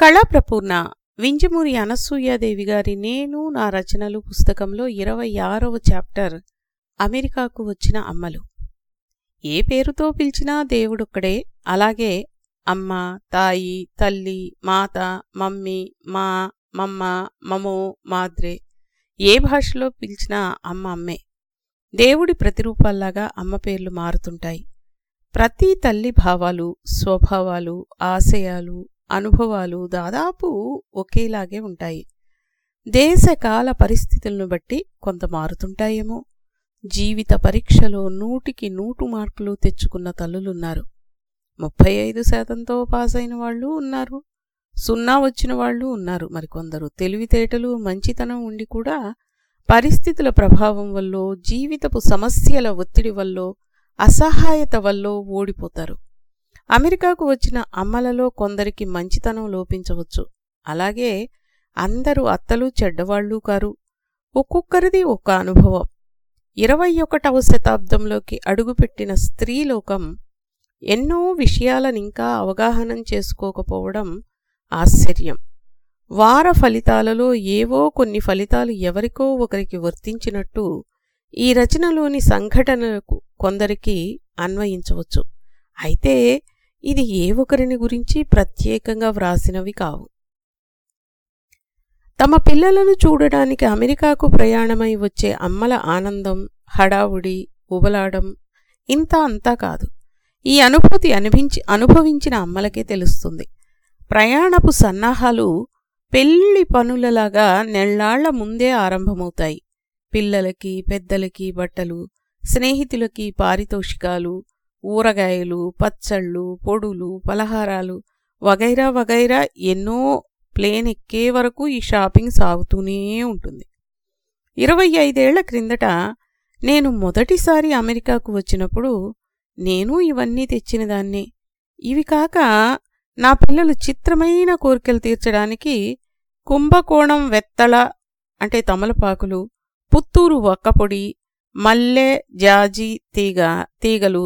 కళాప్రపూర్ణ వింజమూరి అనసూయాదేవి గారి నేను నా రచనలు పుస్తకంలో ఇరవై ఆరవ చాప్టర్ అమెరికాకు వచ్చిన అమ్మలు. ఏ పేరుతో పిలిచినా దేవుడొక్కడే. అలాగే అమ్మ తాయి తల్లి మాత మమ్మీ మా మమ్మ మమో మాద్రే. ఏ భాషలో పిలిచినా అమ్మ అమ్మే. దేవుడి ప్రతిరూపాల్లాగా అమ్మ పేర్లు మారుతుంటాయి. ప్రతి తల్లి భావాలు స్వభావాలు ఆశయాలు అనుభవాలు దాదాపు ఒకేలాగే ఉంటాయి. దేశకాల పరిస్థితులను బట్టి కొంత మారుతుంటాయేమో. జీవిత పరీక్షలో నూటికి నూటు మార్కులు తెచ్చుకున్న తల్లులున్నారు. ముప్పై ఐదు శాతంతో పాస్ అయిన వాళ్ళు ఉన్నారు. సున్నా వచ్చిన వాళ్ళు ఉన్నారు. మరికొందరు తెలివితేటలు మంచితనం ఉండి కూడా పరిస్థితుల ప్రభావం వల్ల జీవితపు సమస్యల ఒత్తిడి వల్ల అసహాయత వల్ల ఓడిపోతారు. అమెరికాకు వచ్చిన అమ్మలలో కొందరికి మంచితనం లోపించవచ్చు. అలాగే అందరూ అత్తలు చెడ్డవాళ్ళు కారు. ఒక్కొక్కరిది ఒక అనుభవం. ఇరవై ఒకటవ శతాబ్దంలోకి అడుగుపెట్టిన స్త్రీలోకం ఎన్నో విషయాలనింకా అవగాహనం చేసుకోకపోవడం ఆశ్చర్యం. వార ఫలితాలలో ఏవో కొన్ని ఫలితాలు ఎవరికో ఒకరికి వర్తించినట్టు ఈ రచనలోని సంఘటనలకు కొందరికి అన్వయించవచ్చు. అయితే ఇది ఏ ఒకరిని గురించి ప్రత్యేకంగా వ్రాసినవి కావు. తమ పిల్లలను చూడడానికి అమెరికాకు ప్రయాణమై వచ్చే అమ్మల ఆనందం హడావుడి ఉబలాడం ఇంత అంతా కాదు. ఈ అనుభూతి అనిపించి అనుభవించిన అమ్మలకే తెలుస్తుంది. ప్రయాణపు సన్నాహాలు పెళ్ళి పనులలాగా నెళ్ళాళ్ళ ముందే ఆరంభమవుతాయి. పిల్లలకి పెద్దలకి బట్టలు స్నేహితులకి పారితోషికాలు ఊరగాయలు పచ్చళ్ళు పొడులు పలహారాలు వగైరా వగైరా ఎన్నో ప్లేన్ ఎక్కే వరకు ఈ షాపింగ్ సాగుతూనే ఉంటుంది. ఇరవై ఐదేళ్ళ క్రిందట నేను మొదటిసారి అమెరికాకు వచ్చినప్పుడు నేను ఇవన్నీ తెచ్చినదాన్నే ఇవి కాక నా పిల్లలు చిత్రమైన కోరికలు తీర్చడానికి కుంభకోణం వెత్తళ అంటే తమలపాకులు పుత్తూరు వక్కపొడి మల్లె జాజి తీగ తీగలు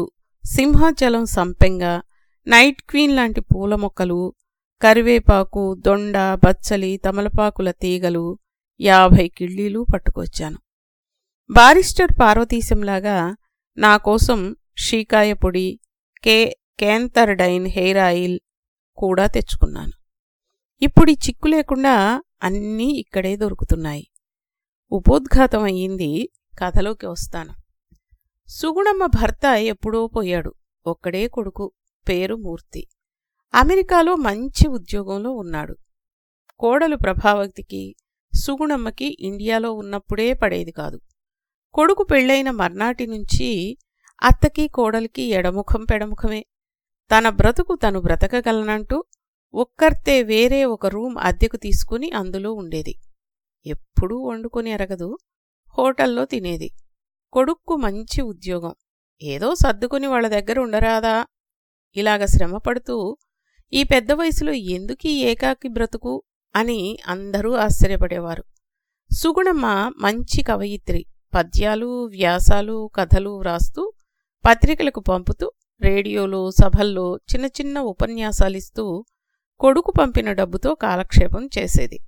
సింహాచలం సంపెంగ నైట్ క్వీన్ లాంటి పూల మొక్కలు కరివేపాకు దొండ బచ్చలి తమలపాకుల తీగలు యాభై కిళ్ళీలు పట్టుకొచ్చాను. బారిస్టర్ పార్వతీశంలాగా నా కోసం షీకాయ పొడి కే కేంతర్డైన్ హెయిర్ ఆయిల్ కూడా తెచ్చుకున్నాను. ఇప్పుడు చిక్కు లేకుండా అన్నీ ఇక్కడే దొరుకుతున్నాయి. ఉపోద్ఘాతం అయ్యింది కథలోకి వస్తాను. సుగుణమ్మ భర్త ఎప్పుడో పోయాడు. ఒక్కడే కొడుకు. పేరు మూర్తి. అమెరికాలో మంచి ఉద్యోగంలో ఉన్నాడు. కోడలు ప్రభావతికి సుగుణమ్మకి ఇండియాలో ఉన్నప్పుడే పడేది కాదు. కొడుకు పెళ్ళైన మర్నాటి నుంచి అత్తకి కోడలికి ఎడముఖం పెడముఖమే. తన బ్రతుకు తను బ్రతకగలనంటూ ఒక్కర్తే వేరే ఒక రూమ్ అద్దెకు తీసుకుని అందులో ఉండేది. ఎప్పుడూ వండుకొని ఎరగదు హోటల్లో తినేది. కొడుక్కు మంచి ఉద్యోగం. ఏదో సర్దుకుని వాళ్ళ దగ్గర ఉండరాదా? ఇలాగ శ్రమపడుతూ ఈ పెద్ద వయసులో ఎందుకీ ఏకాకి బ్రతుకు? అని అందరూ ఆశ్చర్యపడేవారు. సుగుణమ్మ మంచి కవయిత్రి. పద్యాలు వ్యాసాలు కథలు వ్రాస్తూ పత్రికలకు పంపుతూ రేడియోలో సభల్లో చిన్న చిన్న ఉపన్యాసాలిస్తూ కొడుకు పంపిన డబ్బుతో కాలక్షేపం చేసేది.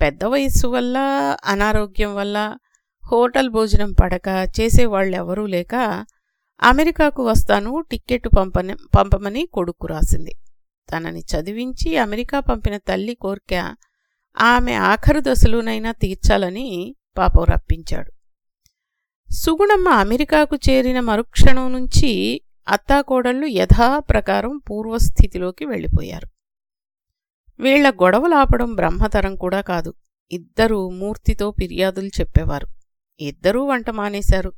పెద్ద వయస్సు వల్ల అనారోగ్యం వల్ల హోటల్ భోజనం పడక చేసేవాళ్ళెవరూ లేక అమెరికాకు వస్తాను టిక్కెట్టు పంపని పంపమని కొడుకు రాసింది. తనని చదివించి అమెరికా పంపిన తల్లి కోరిక ఆమె ఆఖరు దశలోనైనా తీర్చాలని పాపం రప్పించాడు. సుగుణమ్మ అమెరికాకు చేరిన మరుక్షణం నుంచి అత్తాకోడళ్ళు యథాప్రకారం పూర్వస్థితిలోకి వెళ్ళిపోయారు. వీళ్ళ గొడవలాపడం బ్రహ్మతరం కూడా కాదు ఇద్దరూ మూర్తితో ఫిర్యాదులు చెప్పేవారు. ఇద్దరూ వంట మానేశారు.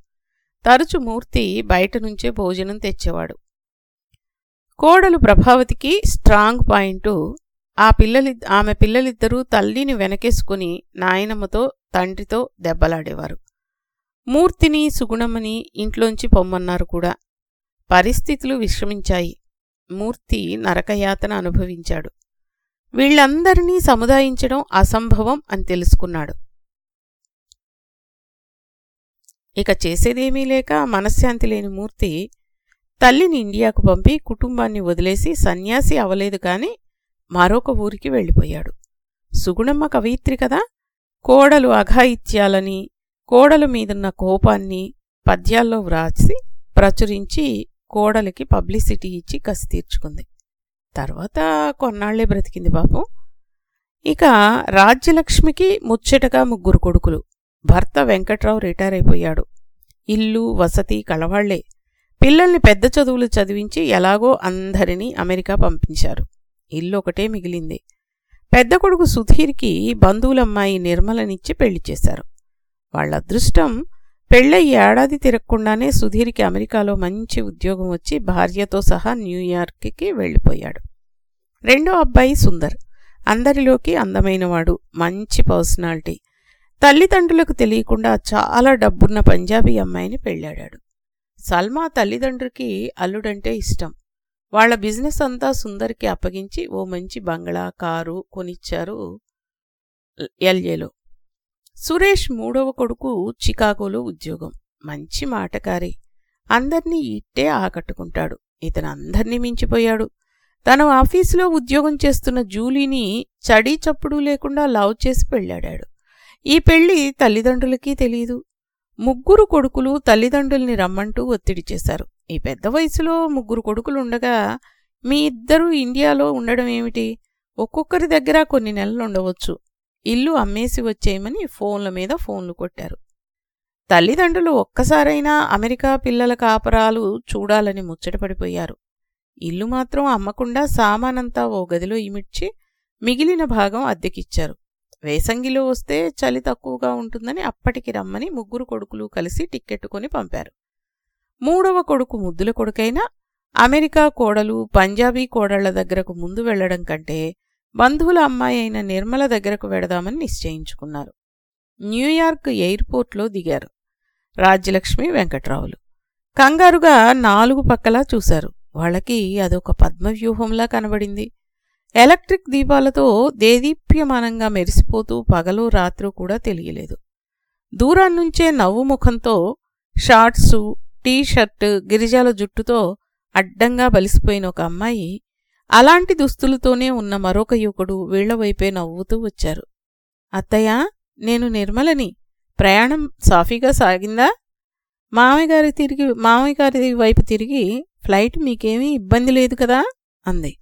తరచు మూర్తి బయట నుంచే భోజనం తెచ్చేవాడు. కోడలు ప్రభావతికి స్ట్రాంగ్ పాయింటు ఆ పిల్లలి ఆమె పిల్లలిద్దరూ తల్లిని వెనకేసుకుని నాయనమ్మతో తండ్రితో దెబ్బలాడేవారు. మూర్తిని సుగుణమ్మని ఇంట్లోంచి పొమ్మన్నారు కూడా. పరిస్థితులు విశ్రమించాయి. మూర్తి నరకయాతన అనుభవించాడు. వీళ్ళందరినీ సముదాయించడం అసంభవం అని తెలుసుకున్నాడు. ఇక చేసేదేమీ లేక మనశ్శాంతి లేని మూర్తి తల్లిని ఇండియాకు పంపి కుటుంబాన్ని వదిలేసి సన్యాసి అవలేదు కాని మరొక ఊరికి వెళ్ళిపోయాడు. సుగుణమ్మ కవయిత్రి కదా? కోడలు అఘాయిత్యాలని కోడలు మీదున్న కోపాన్ని పద్యాల్లో వ్రాసి ప్రచురించి కోడలికి పబ్లిసిటీ ఇచ్చి కసి తీర్చుకుంది. తర్వాత కొన్నాళ్ళే బ్రతికింది పాపం. ఇక రాజ్యలక్ష్మికి ముచ్చటగా ముగ్గురు కొడుకులు. భర్త వెంకట్రావు రిటైర్ అయిపోయాడు. ఇల్లు వసతి కలవాళ్ళే. పిల్లల్ని పెద్ద చదువులు చదివించి ఎలాగో అందరినీ అమెరికా పంపించారు. ఇల్లు ఒకటే మిగిలింది. పెద్ద కొడుకు సుధీర్కి బంధువులమ్మాయి నిర్మలనిచ్చి పెళ్ళి చేశారు. వాళ్ళ అదృష్టం పెళ్ళయి ఏడాది తిరగకుండానే సుధీర్కి అమెరికాలో మంచి ఉద్యోగం వచ్చి భార్యతో సహా న్యూయార్క్కి వెళ్ళిపోయాడు. రెండో అబ్బాయి సుందర్. అందరిలోకి అందమైనవాడు. మంచి పర్సనాలిటీ. తల్లిదండ్రులకు తెలియకుండా చాలా డబ్బున్న పంజాబీ అమ్మాయిని పెళ్ళాడాడు. సల్మా తల్లిదండ్రులకి అల్లుడంటే ఇష్టం. వాళ్ళ బిజినెస్ అంతా సుందర్కి అప్పగించి ఓ మంచి బంగ్లా కారు కొనిచ్చారు ఎల్ఏలో. సురేష్ మూడవ కొడుకు చికాగోలో ఉద్యోగం. మంచి మాటకారి. అందర్నీ ఇట్టే ఆకట్టుకుంటాడు. ఇతను అందర్నీ మించిపోయాడు. తను ఆఫీసులో ఉద్యోగం చేస్తున్న జూలీని చడీ చప్పుడు లేకుండా లవ్ చేసి పెళ్ళాడాడు. ఈ పెళ్ళి తల్లిదండ్రులకి తెలీదు. ముగ్గురు కొడుకులు తల్లిదండ్రుల్ని రమ్మంటూ ఒత్తిడి చేశారు. ఈ పెద్ద వయసులో ముగ్గురు కొడుకులు ఉండగా మీ ఇద్దరూ ఇండియాలో ఉండడం ఏమిటి? ఒక్కొక్కరి దగ్గర కొన్ని నెలలు ఉండవచ్చు. ఇల్లు అమ్మేసి వచ్చేయమని ఫోన్ల మీద ఫోన్లు కొట్టారు. తల్లిదండ్రులు ఒక్కసారైనా అమెరికా పిల్లల కాపరాలు చూడాలని ముచ్చటపడిపోయారు ఇల్లు మాత్రం అమ్మకుండా సామానంతా ఓ గదిలో ఇమిడ్చి మిగిలిన భాగం అద్దెకిచ్చారు. వేసంగిలో వస్తే చలి తక్కువగా ఉంటుందని అప్పటికి రమ్మని ముగ్గురు కొడుకులు కలిసి టిక్కెట్టుకుని పంపారు. మూడవ కొడుకు ముద్దుల కొడుకైనా అమెరికా కోడలు పంజాబీ కోడళ్ళ దగ్గరకు ముందు వెళ్ళడం కంటే బంధువుల అమ్మాయి అయిన నిర్మల దగ్గరకు వెడదామని నిశ్చయించుకున్నారు. న్యూయార్క్ ఎయిర్పోర్ట్లో దిగారు రాజ్యలక్ష్మి వెంకట్రావులు. కంగారుగా నాలుగు పక్కలా చూశారు. వాళ్ళకి అదొక పద్మవ్యూహంలా కనబడింది. ఎలక్ట్రిక్ దీపాలతో దేదీప్యమానంగా మెరిసిపోతూ పగలు రాత్రు కూడా తెలియలేదు. దూరాన్నుంచే నవ్వు ముఖంతో షార్ట్సు టీ షర్ట్ గిరిజాల జుట్టుతో అడ్డంగా బలిసిపోయిన ఒక అమ్మాయి అలాంటి దుస్తులతోనే ఉన్న మరొక యువకుడు వీళ్ళవైపే నవ్వుతూ వచ్చారు. అత్తయ్య నేను నిర్మలని. ప్రయాణం సాఫీగా సాగిందా? మామయ్యగారి తిరిగి మామయ్యగారి వైపు తిరిగి ఫ్లైట్ మీకేమీ ఇబ్బంది లేదు కదా? అంది.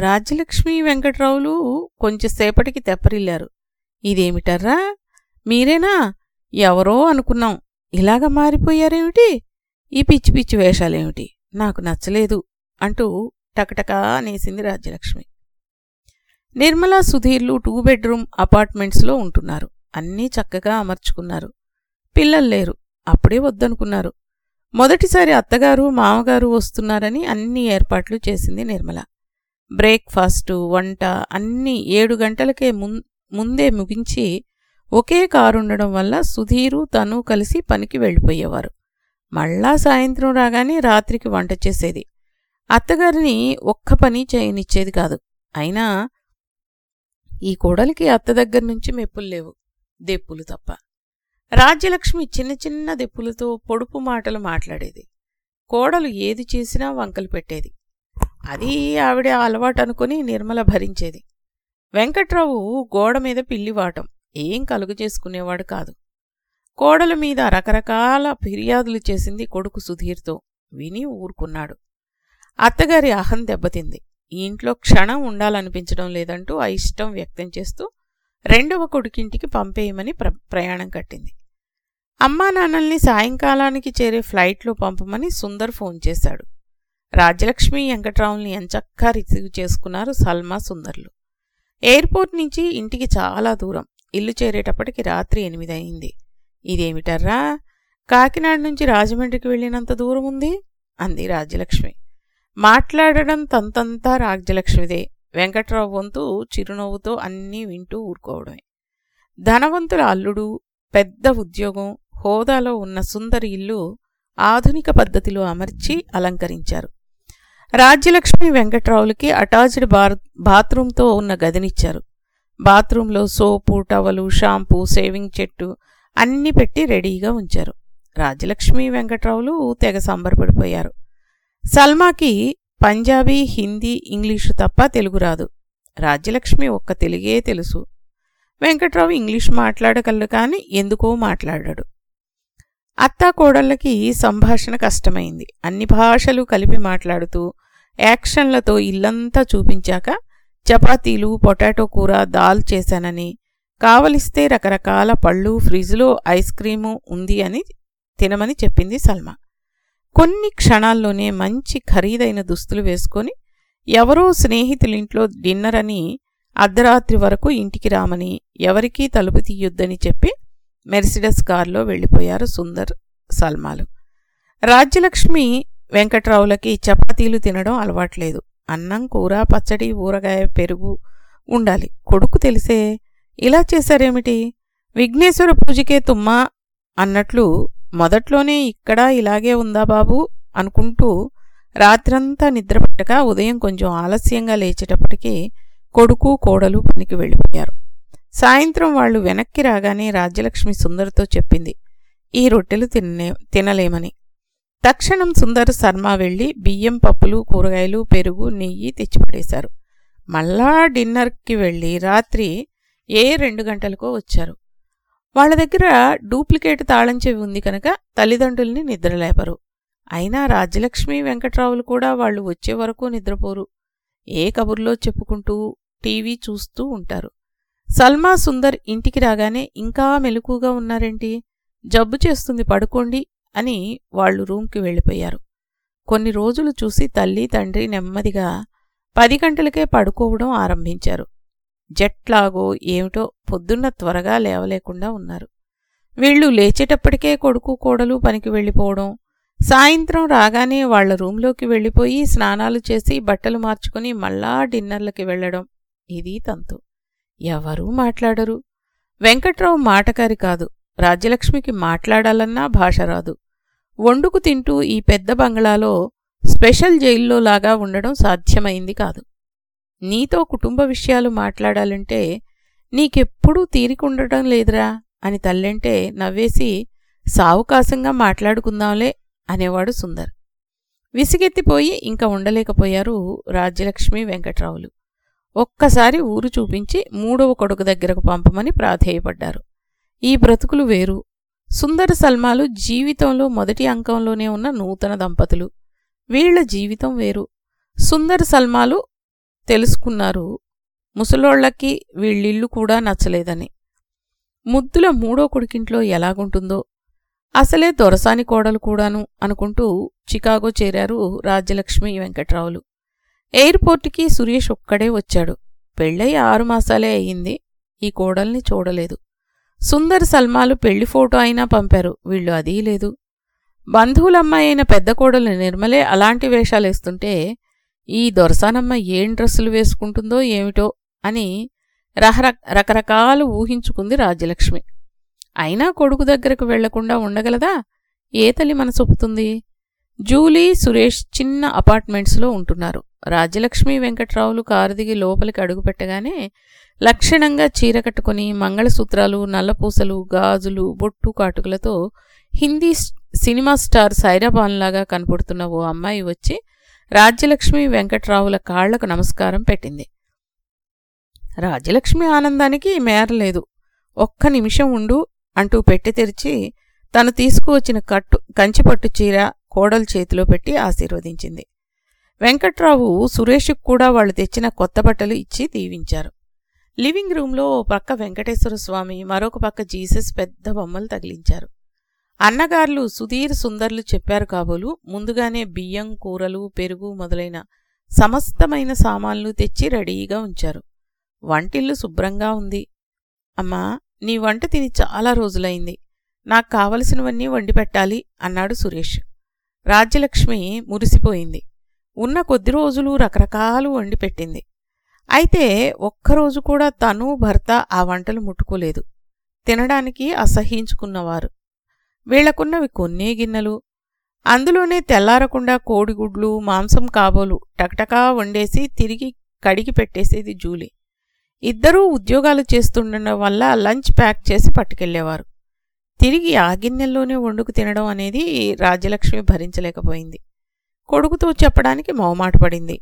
రాజ్యలక్ష్మి వెంకట్రావులు కొంచెంసేపటికి తెప్పరిల్లారు. ఇదేమిటర్రా? మీరేనా? ఎవరో అనుకున్నాం. ఇలాగ మారిపోయారేమిటి? ఈ పిచ్చి పిచ్చి వేషాలేమిటి? నాకు నచ్చలేదు అంటూ టకటకా అనేసింది రాజ్యలక్ష్మి. నిర్మలా సుధీర్లు టూ బెడ్రూమ్ అపార్ట్మెంట్స్లో ఉంటున్నారు. అన్నీ చక్కగా అమర్చుకున్నారు. పిల్లలు లేరు. అప్పుడే వద్దనుకున్నారు. మొదటిసారి అత్తగారు మామగారు వస్తున్నారని అన్ని ఏర్పాట్లు చేసింది నిర్మల. బ్రేక్ఫాస్టు వంట అన్నీ ఏడు గంటలకే ముందే ముగించి ఒకే కారు ఉండడం వల్ల సుధీరు తను కలిసి పనికి వెళ్ళిపోయేవారు. మళ్ళా సాయంత్రం రాగానే రాత్రికి వంట చేసేది. అత్తగారిని ఒక్క పని చేయనిచ్చేది కాదు. అయినా ఈ కోడలికి అత్త దగ్గర నుంచి మెప్పులు లేవు. దెప్పులు తప్ప. రాజ్యలక్ష్మి చిన్న చిన్న దెప్పులతో పొడుపు మాటలు మాట్లాడేది. కోడలు ఏది చేసినా వంకలు పెట్టేది. అది ఆవిడ అలవాటు అనుకుని నిర్మల భరించేది. వెంకట్రావు గోడ మీద పిల్లివాటం ఏం కలుగు చేసుకునేవాడు కాదు. కోడల మీద రకరకాల ఫిర్యాదులు చేసింది కొడుకు సుధీర్తో విని ఊరుకున్నాడు. అత్తగారి అహం దెబ్బతింది. ఈ ఇంట్లో క్షణం ఉండాలనిపించడం లేదంటూ ఆ ఇష్టం వ్యక్తం చేస్తూ రెండవ కొడుకింటికి పంపేయమని ప్ర ప్రయాణం కట్టింది. అమ్మా నాన్నల్ని సాయంకాలానికి చేరే ఫ్లైట్లో పంపమని సుందర్ ఫోన్ చేశాడు. రాజ్యలక్ష్మి వెంకట్రావుల్ని ఎంచక్కా రిసీవ్ చేసుకున్నారు సల్మా సుందర్లు. ఎయిర్పోర్ట్ నుంచి ఇంటికి చాలా దూరం. ఇల్లు చేరేటప్పటికి రాత్రి ఎనిమిది అయింది. ఇదేమిటర్రా? కాకినాడ నుంచి రాజమండ్రికి వెళ్ళినంత దూరం ఉంది? అంది రాజ్యలక్ష్మి. మాట్లాడడం తంతంతా రాజ్యలక్ష్మిదే. వెంకట్రావు వంతు చిరునవ్వుతో అన్నీ వింటూ ఊరుకోవడమే. ధనవంతుల అల్లుడు పెద్ద ఉద్యోగం హోదాలో ఉన్న సుందరి ఇల్లు ఆధునిక పద్ధతిలో అమర్చి అలంకరించారు. రాజ్యలక్ష్మి వెంకట్రావులకి అటాచ్డ్ బార్ బాత్రూంతో ఉన్న గదినిచ్చారు. బాత్రూంలో సోపు టవలు షాంపూ సేవింగ్ చెట్టు అన్నీ పెట్టి రెడీగా ఉంచారు. రాజ్యలక్ష్మి వెంకట్రావులు తెగ సంబరపడిపోయారు. సల్మాకి పంజాబీ హిందీ ఇంగ్లీషు తప్ప తెలుగు రాదు. రాజ్యలక్ష్మి ఒక్క తెలుగే తెలుసు. వెంకట్రావు ఇంగ్లీష్ మాట్లాడగలడు కానీ ఎందుకో మాట్లాడాడు. అత్తా కోడళ్ళకి సంభాషణ కష్టమైంది. అన్ని భాషలు కలిపి మాట్లాడుతూ యాక్షన్లతో ఇల్లంతా చూపించాక చపాతీలు పొటాటో కూర దాల్ చేశానని కావలిస్తే రకరకాల పళ్ళు ఫ్రిజ్లో ఐస్ క్రీము ఉంది అని తినమని చెప్పింది సల్మా. కొన్ని క్షణాల్లోనే మంచి ఖరీదైన దుస్తులు వేసుకొని ఎవరో స్నేహితులింట్లో డిన్నర్ అని అర్ధరాత్రి వరకు ఇంటికి రామని ఎవరికీ తలుపు తీయొద్దని చెప్పి మెర్సిడస్ కారులో వెళ్ళిపోయారు సుందర్ సల్మాలు. రాజ్యలక్ష్మి వెంకట్రావులకి చపాతీలు తినడం అలవాట్లేదు. అన్నం కూర పచ్చడి ఊరగాయ పెరుగు ఉండాలి. కొడుకు తెలిసే ఇలా చేశారేమిటి? విఘ్నేశ్వర పూజకే తుమ్మా అన్నట్లు మొదట్లోనే ఇక్కడ ఇలాగే ఉందా బాబు అనుకుంటూ రాత్రంతా నిద్రపట్టక ఉదయం కొంచెం ఆలస్యంగా లేచేటప్పటికీ కొడుకు కోడలు పనికి వెళ్ళిపోయారు. సాయంత్రం వాళ్ళు వెనక్కి రాగానే రాజ్యలక్ష్మి సుందర్తో చెప్పింది ఈ రొట్టెలు తినలే తినలేమని. తక్షణం సుందర్ శర్మ వెళ్ళి బియ్యం పప్పులు కూరగాయలు పెరుగు నెయ్యి తెచ్చిపడేశారు. మళ్ళా డిన్నర్కి వెళ్ళి రాత్రి ఏ రెండు గంటలకో వచ్చారు. వాళ్ళ దగ్గర డూప్లికేట్ తాళం చెవి ఉంది కనుక తల్లిదండ్రుల్ని నిద్రలేపరు. అయినా రాజ్యలక్ష్మి వెంకట్రావులు కూడా వాళ్ళు వచ్చే వరకు నిద్రపోరు. ఏ కబుర్లో చెప్పుకుంటూ టీవీ చూస్తూ ఉంటారు. సల్మా సుందర్ ఇంటికి రాగానే ఇంకా మెలకుగా ఉన్నారేంటి? జబ్బు చేస్తుంది పడుకోండి అని వాళ్ళు రూమ్కి వెళ్ళిపోయారు. కొన్ని రోజులు చూసి తల్లి తండ్రి నెమ్మదిగా పది గంటలకే పడుకోవడం ఆరంభించారు. జట్లాగో ఏమిటో పొద్దున్న త్వరగా లేవలేకుండా ఉన్నారు. వీళ్ళు లేచేటప్పటికే కొడుకు కోడలు పనికి వెళ్ళిపోవడం సాయంత్రం రాగానే వాళ్ళ రూంలోకి వెళ్ళిపోయి స్నానాలు చేసి బట్టలు మార్చుకుని మళ్ళా డిన్నర్లకి వెళ్ళడం ఇది తంతు. ఎవరూ మాట్లాడరు. వెంకట్రావు మాటకారి కాదు. రాజ్యలక్ష్మికి మాట్లాడాలన్నా భాష రాదు. వండుకు తింటూ ఈ పెద్ద బంగ్లాలో స్పెషల్ జైల్లో లాగా ఉండడం సాధ్యమైంది కాదు. నీతో కుటుంబ విషయాలు మాట్లాడాలంటే నీకెప్పుడూ తీరికుండటం లేదురా అని తల్లంటే నవ్వేసి సావుకాశంగా మాట్లాడుకుందాంలే అనేవాడు సుందర్. విసిగెత్తిపోయి ఇంకా ఉండలేకపోయారు రాజ్యలక్ష్మి వెంకట్రావులు. ఒక్కసారి ఊరు చూపించి మూడవ కొడుకు దగ్గరకు పంపమని ప్రాధేయపడ్డారు. ఈ బ్రతుకులు వేరు. సుందర సల్మాలు జీవితంలో మొదటి అంకంలోనే ఉన్న నూతన దంపతులు. వీళ్ళ జీవితం వేరు. సుందర సల్మాలు తెలుసుకున్నారు. ముసలోళ్ళకి వీళ్ళిల్లు కూడా నచ్చలేదని. ముద్దుల మూడో కొడుకింట్లో ఎలాగుంటుందో. అసలే దొరసాని కోడలు కూడాను అనుకుంటూ చికాగో చేరారు రాజ్యలక్ష్మి వెంకట్రావులు. ఎయిర్పోర్టుకి సురేష్ ఒక్కడే వచ్చాడు. పెళ్ళై ఆరు మాసాలే అయ్యింది. ఈ కోడల్ని చూడలేదు. సుందర్ సల్మాలు పెళ్ళి ఫోటో అయినా పంపారు. వీళ్ళు అదీ లేదు. బంధువులమ్మాయి అయిన పెద్ద కోడలు నిర్మలే అలాంటి వేషాలేస్తుంటే ఈ దొరసానమ్మ ఏం డ్రెస్సులు వేసుకుంటుందో ఏమిటో అని రహర రకరకాలు ఊహించుకుంది రాజ్యలక్ష్మి. అయినా కొడుకు దగ్గరకు వెళ్ళకుండా ఉండగలదా? ఏ తల్లి మనసొప్పుతుంది? జూలీ సురేష్ చిన్న అపార్ట్మెంట్స్లో ఉంటున్నారు. రాజ్యలక్ష్మి వెంకట్రావులు కారు దిగి లోపలికి అడుగుపెట్టగానే లక్షణంగా చీర కట్టుకుని మంగళసూత్రాలు నల్లపూసలు గాజులు బొట్టు కాటుకలతో హిందీ సినిమా స్టార్ సైరాబాన్లాగా కనపడుతున్న ఓ అమ్మాయి వచ్చి రాజ్యలక్ష్మి వెంకట్రావుల కాళ్ళకు నమస్కారం పెట్టింది. రాజ్యలక్ష్మి ఆనందానికి మేరలేదు ఒక్క నిమిషం ఉండు అంటూ పెట్టి తెరిచి తను తీసుకువచ్చిన కట్టు కంచిపట్టు చీర కోడలు చేతిలో పెట్టి ఆశీర్వదించింది. వెంకట్రావు సురేష్కు కూడా వాళ్ళు తెచ్చిన కొత్త బట్టలు ఇచ్చి దీవించారు. లివింగ్ రూంలో ఓ పక్క వెంకటేశ్వర స్వామి మరొక పక్క జీసస్ పెద్ద బొమ్మలు తగిలించారు. అన్నగారులు సుధీర్ సుందర్లు చెప్పారు కాబోలు ముందుగానే బియ్యం కూరలు పెరుగు మొదలైన సమస్తమైన సామాన్లు తెచ్చి రెడీగా ఉంచారు. వంటిల్లు శుభ్రంగా ఉంది. అమ్మా నీ వంట తిని చాలా రోజులైంది. నాకు కావలసినవన్నీ వండి పెట్టాలి అన్నాడు సురేష్. రాజ్యలక్ష్మి మురిసిపోయింది. ఉన్న కొద్ది రోజులు రకరకాలు వండి పెట్టింది. అయితే ఒక్కరోజు కూడా తను భర్త ఆ వంటలు ముట్టుకోలేదు. తినడానికి అసహించుకున్నవారు వీళ్ళకున్నవి కొన్నే గిన్నెలు. అందులోనే తెల్లారకుండా కోడిగుడ్లు మాంసం కాబోలు టకటకా వండేసి తిరిగి కడిగి పెట్టేసేది జూలీ. ఇద్దరూ ఉద్యోగాలు చేస్తుండడం వల్ల లంచ్ ప్యాక్ చేసి పట్టుకెళ్ళేవారు తిరిగి ఆ గిన్నెల్లోనే వండుకు తినడం అనేది రాజ్యలక్ష్మి భరించలేకపోయింది. కొడుకుతో చెప్పడానికి మొహమాట పడింది.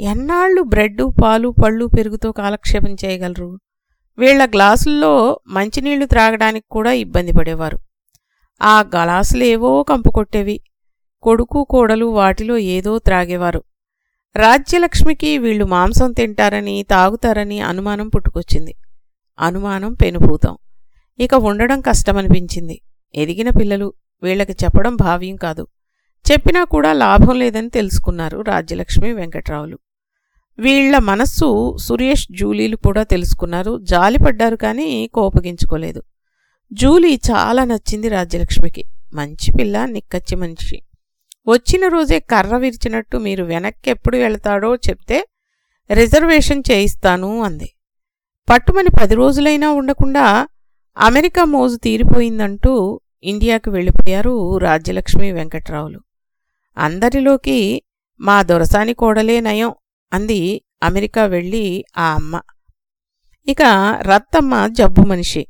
ఎన్నాళ్ళు బ్రెడ్డు పాలు పళ్ళు పెరుగుతో కాలక్షేపం చేయగలరు? వీళ్ళ గ్లాసుల్లో మంచినీళ్ళు త్రాగడానికి కూడా ఇబ్బంది పడేవారు. ఆ గ్లాసులేవో కంపు కొట్టేవి. కొడుకు కోడలు వాటిలో ఏదో త్రాగేవారు. రాజ్యలక్ష్మికి వీళ్ళు మాంసం తింటారని తాగుతారని అనుమానం పుట్టుకొచ్చింది. అనుమానం పెనుభూతం. ఇక ఉండడం కష్టమనిపించింది. ఎదిగిన పిల్లలు వీళ్ళకి చెప్పడం భావ్యం కాదు. చెప్పినా కూడా లాభం లేదని తెలుసుకున్నారు రాజ్యలక్ష్మి వెంకట్రావులు. వీళ్ళ మనస్సు సురేష్ జూలీలు కూడా తెలుసుకున్నారు. జాలిపడ్డారు కానీ కోపగించుకోలేదు. జూలీ చాలా నచ్చింది రాజ్యలక్ష్మికి. మంచి పిల్ల నిక్కచ్చి మనిషి. వచ్చిన రోజే కర్ర విరిచినట్టు మీరు వెనక్కి ఎప్పుడు వెళతాడో చెప్తే రిజర్వేషన్ చేయిస్తాను అంది. పట్టుమని పది రోజులైనా ఉండకుండా అమెరికా మోజు తీరిపోయిందంటూ ఇండియాకు వెళ్ళిపోయారు రాజ్యలక్ష్మి వెంకట్రావులు. అందరిలోకి మా దొరసాని కోడలే నయం అంది అమెరికా వెళ్ళి ఆ అమ్మ. ఇక రత్తమ్మ జబ్బు మనిషి.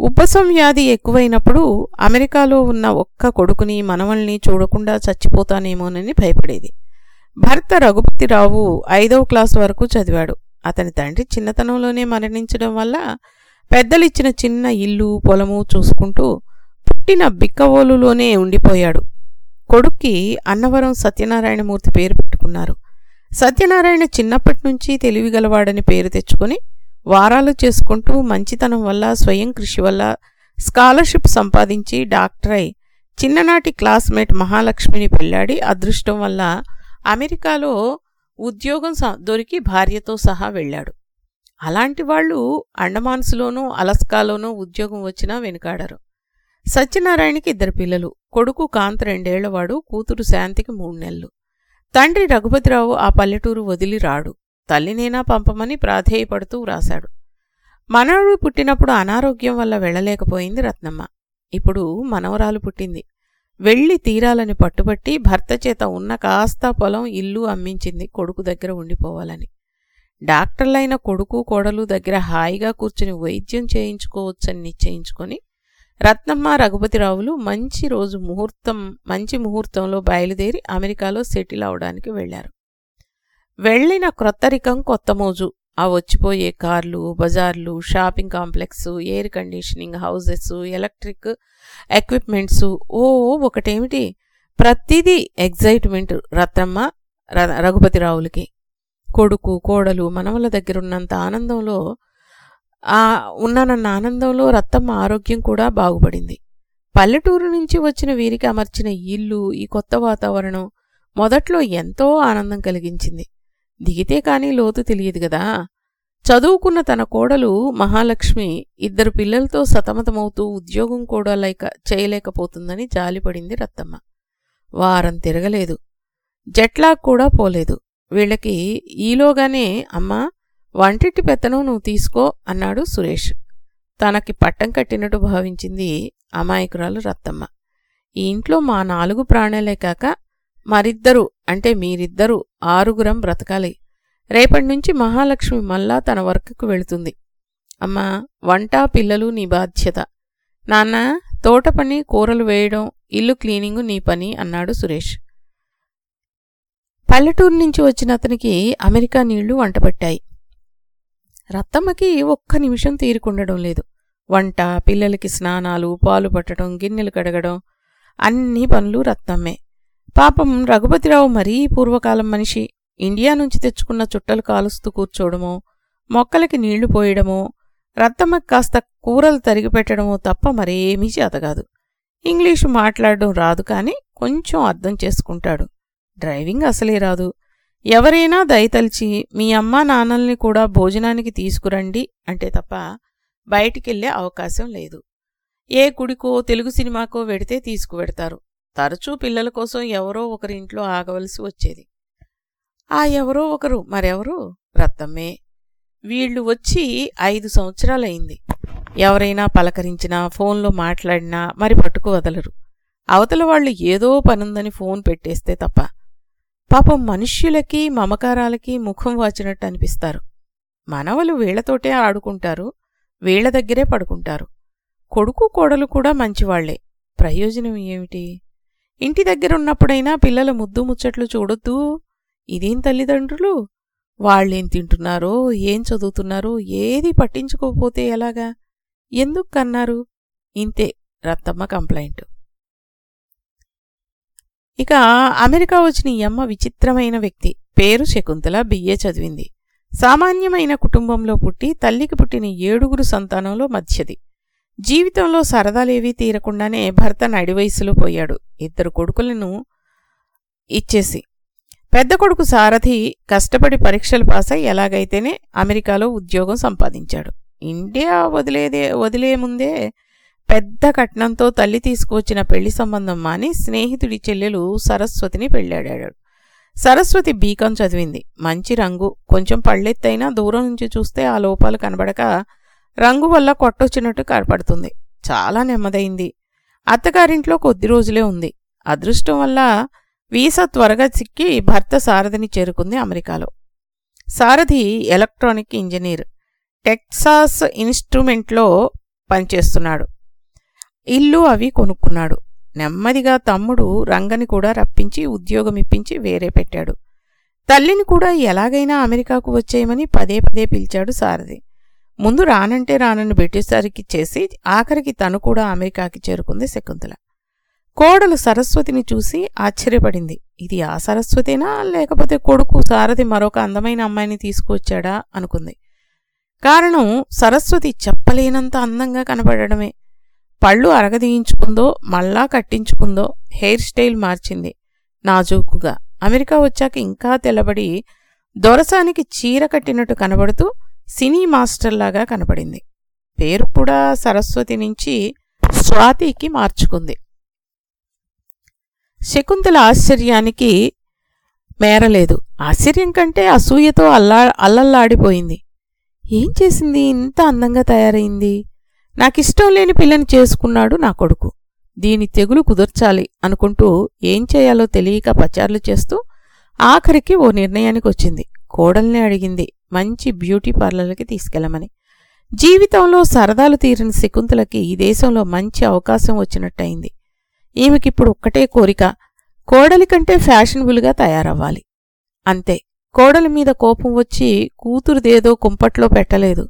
ఉబ్బసం వ్యాధి ఎక్కువైనప్పుడు అమెరికాలో ఉన్న ఒక్క కొడుకుని మనవల్ని చూడకుండా చచ్చిపోతానేమోనని భయపడేది. భర్త రఘుపతిరావు ఐదవ క్లాస్ వరకు చదివాడు. అతని తండ్రి చిన్నతనంలోనే మరణించడం వల్ల పెద్దలిచ్చిన చిన్న ఇల్లు పొలము చూసుకుంటూ పుట్టిన బిక్కవోలులోనే ఉండిపోయాడు. కొడుక్కి అన్నవరం సత్యనారాయణమూర్తి పేరు పెట్టుకున్నారు. సత్యనారాయణ చిన్నప్పటి నుంచి తెలివిగలవాడని పేరు తెచ్చుకొని వారాలు చేసుకుంటూ మంచితనం వల్ల స్వయం కృషి వల్ల స్కాలర్షిప్ సంపాదించి డాక్టర్ అయి చిన్ననాటి క్లాస్మేట్ మహాలక్ష్మిని పెళ్ళాడి అదృష్టం వల్ల అమెరికాలో ఉద్యోగం దొరికి భార్యతో సహా వెళ్ళాడు. అలాంటి వాళ్ళు అండమాన్స్లోనూ అలస్కాలోనూ ఉద్యోగం వచ్చినా వెనుకాడరు. సత్యనారాయణకి ఇద్దరు పిల్లలు. కొడుకు కాంత్ రెండేళ్ళవాడు కూతురు శాంతికి మూడు నెలలు. తండ్రి రఘుపతిరావు ఆ పల్లెటూరు వదిలి రాడు. తల్లినేనా పంపమని ప్రాధేయపడుతూ వ్రాశాడు. మనవడు పుట్టినప్పుడు అనారోగ్యం వల్ల వెళ్ళలేకపోయింది రత్నమ్మ. ఇప్పుడు మనవరాలు పుట్టింది. వెళ్ళి తీరాలని పట్టుబట్టి భర్త చేత ఉన్న కాస్త పొలం ఇల్లు అమ్మించింది కొడుకు దగ్గర ఉండిపోవాలని. డాక్టర్లైన కొడుకు కోడలు దగ్గర హాయిగా కూర్చుని వైద్యం చేయించుకోవచ్చని నిశ్చయించుకొని రత్నమ్మ రఘుపతిరావులు మంచి రోజు ముహూర్తం మంచి ముహూర్తంలో బయలుదేరి అమెరికాలో సెటిల్ అవడానికి వెళ్ళారు వెళ్ళిన క్రొత్తరికం కొత్త మోజు. ఆ వచ్చిపోయే కార్లు బజార్లు shopping complex air conditioning houses electric equipments ఓ ఒకటేమిటి? ప్రతిదీ ఎగ్జైట్మెంట్ రత్నమ్మ రఘుపతిరావులకి. కొడుకు కోడలు మనవల దగ్గరున్నంత ఆనందంలో ఉన్నానన్న ఆనందంలో రత్తమ్మ ఆరోగ్యం కూడా బాగుపడింది. పల్లెటూరు నుంచి వచ్చిన వీరికి అమర్చిన ఇల్లు ఈ కొత్త వాతావరణం మొదట్లో ఎంతో ఆనందం కలిగించింది. దిగితే కానీ లోతు తెలియదు కదా. చదువుకున్న తన కోడలు మహాలక్ష్మి ఇద్దరు పిల్లలతో సతమతమవుతూ ఉద్యోగం కూడా లేక చేయలేకపోతుందని జాలిపడింది రత్తమ్మ. వారం తిరగలేదు. జట్లాగ్ కూడా పోలేదు. వీళ్ళకి ఈలోగానే అమ్మా వంటింటి పెత్తనం నువ్వు తీసుకో అన్నాడు సురేష్. తనకి పట్టం కట్టినట్టు భావించింది అమాయకురాలు రత్తమ్మ. ఈ ఇంట్లో మా నాలుగు ప్రాణాలే కాక మరిద్దరు అంటే మీరిద్దరూ ఆరుగురం బ్రతకాలి. రేపటి నుంచి మహాలక్ష్మి మళ్ళా తన వర్క్కు వెళుతుంది. అమ్మా వంట పిల్లలు నీ బాధ్యత. నాన్న తోట పని కూరలు వేయడం ఇల్లు క్లీనింగు నీ పని అన్నాడు సురేష్. పల్లెటూరు నుంచి వచ్చిన అతనికి అమెరికా నీళ్ళు వంటపట్టాయి రత్తమ్మకి ఒక్క నిమిషం తీరుకుండడం లేదు. వంట పిల్లలకి స్నానాలు పాలు పట్టడం గిన్నెలు కడగడం అన్ని పనులు రత్తమ్మే. పాపం రఘుపతిరావు మరీ పూర్వకాలం మనిషి. ఇండియా నుంచి తెచ్చుకున్న చుట్టలు కాలుస్తూ కూర్చోవడమో మొక్కలకి నీళ్ళు పోయడమో రత్తమ్మకి కాస్త కూరలు తరిగిపెట్టడమో తప్ప మరేమీ చేతగాదు. ఇంగ్లీషు మాట్లాడడం రాదు కానీ కొంచెం అర్థం చేసుకుంటాడు. డ్రైవింగ్ అసలే రాదు. ఎవరైనా దయతలిచి మీ అమ్మా నాన్నల్ని కూడా భోజనానికి తీసుకురండి అంటే తప్ప బయటికెళ్ళే అవకాశం లేదు. ఏ గుడికో తెలుగు సినిమాకో వెడితే తీసుకువెడతారు. తరచూ పిల్లల కోసం ఎవరో ఒకరి ఇంట్లో ఆగవలసి వచ్చేది. ఆ ఎవరో ఒకరు మరెవరు? రత్తమ్మే. వీళ్ళు వచ్చి ఐదు సంవత్సరాలయింది. ఎవరైనా పలకరించినా ఫోన్లో మాట్లాడినా మరి పట్టుకు వదలరు అవతల వాళ్ళు ఏదో పనుందని ఫోన్ పెట్టేస్తే తప్ప పాపం మనుష్యులకి మమకారాలకి ముఖం వాచినట్టు అనిపిస్తారు. మనవలు వీళ్ళతోటే ఆడుకుంటారు వీళ్ళ దగ్గరే పడుకుంటారు. కొడుకు కోడలు కూడా మంచివాళ్ళే. ప్రయోజనం ఏమిటి? ఇంటి దగ్గరున్నప్పుడైనా పిల్లల ముద్దు ముచ్చట్లు చూడొద్దు. ఇదేం తల్లిదండ్రులు? వాళ్ళేం తింటున్నారో ఏం చదువుతున్నారో ఏది పట్టించుకోకపోతే ఎలాగా? ఎందుకు కన్నారు? ఇంతే రత్తమ్మ కంప్లైంట్. ఇక అమెరికా వచ్చిన ఈ అమ్మ విచిత్రమైన వ్యక్తి. పేరు శకుంతల బిఏ చదివింది. సామాన్యమైన కుటుంబంలో పుట్టి తల్లికి పుట్టిన ఏడుగురు సంతానంలో మధ్యది. జీవితంలో సరదాలేవీ తీరకుండానే భర్త నడివయసులో పోయాడు. ఇద్దరు కొడుకులను ఇచ్చేసి. పెద్ద కొడుకు సారథి కష్టపడి పరీక్షలు పాస్ అయి ఎలాగైతేనే అమెరికాలో ఉద్యోగం సంపాదించాడు. ఇండియా వదిలేదే వదిలే ముందే పెద్ద కట్నంతో తల్లి తీసుకువచ్చిన పెళ్ళి సంబంధం మాని స్నేహితుడి చెల్లెలు సరస్వతిని పెళ్ళాడాడు సరస్వతి బీకాం చదివింది. మంచి రంగు. కొంచెం పళ్ళెత్తైనా దూరం నుంచి చూస్తే ఆ లోపాలు కనబడక రంగు వల్ల కొట్టొచ్చినట్టు కనపడుతుంది. చాలా నెమ్మదైంది. అత్తగారింట్లో కొద్ది రోజులే ఉంది. అదృష్టం వల్ల వీసా త్వరగా చిక్కి భర్త సారథిని చేరుకుంది అమెరికాలో. Sarathi electronic engineer. టెక్సాస్ ఇన్స్ట్రుమెంట్లో పనిచేస్తున్నాడు. ఇల్లు అవి కొనుక్కున్నాడు. నెమ్మదిగా తమ్ముడు రంగని కూడా రప్పించి ఉద్యోగం ఇప్పించి వేరే పెట్టాడు. తల్లిని కూడా ఎలాగైనా అమెరికాకు వచ్చేయమని పదే పదే పిలిచాడు సారథి. ముందు రానంటే రానని బ్రిటిష్సారికి చేసి ఆఖరికి తను కూడా అమెరికాకి చేరుకుంది శకుంతల. కోడలు సరస్వతిని చూసి ఆశ్చర్యపడింది. ఇది ఆ సరస్వతేనా? లేకపోతే కొడుకు సారథి మరొక అందమైన అమ్మాయిని తీసుకువచ్చాడా? అనుకుంది. కారణం సరస్వతి చెప్పలేనంత అందంగా కనపడమే పళ్ళు అరగదీయించుకుందో మళ్ళా కట్టించుకుందో హెయిర్ స్టైల్ మార్చింది నాజూకుగా. అమెరికా వచ్చాక ఇంకా తెల్లబడి దొరసానికి చీర కట్టినట్టు కనబడుతూ సినీ మాస్టర్లాగా కనబడింది. పేరు కూడా సరస్వతి నుంచి స్వాతికి మార్చుకుంది. శకుంతల ఆశ్చర్యానికి మేరలేదు. ఆశ్చర్యం కంటే అసూయతో అల్లా అల్లల్లాడిపోయింది. ఏం చేసింది? ఇంత అందంగా తయారైంది? నాకిష్టం లేని పిల్లని చేసుకున్నాడు నా కొడుకు. దీని తెగులు కుదర్చాలి అనుకుంటూ ఏం చేయాలో తెలియక పచార్లు చేస్తూ ఆఖరికి ఓ నిర్ణయానికి వచ్చింది కోడల్ని అడిగింది మంచి బ్యూటీ పార్లర్లకి తీసుకెళ్ళమని. జీవితంలో సరదాలు తీరిన శకుంతలకి ఈ దేశంలో మంచి అవకాశం వచ్చినట్టయింది. ఈమెకిప్పుడు ఒక్కటే కోరిక కోడలి కంటే ఫ్యాషనబుల్గా తయారవ్వాలి. అంతే. కోడలి మీద కోపం వచ్చి కూతురుదేదో కుంపట్లో పెట్టలేదు.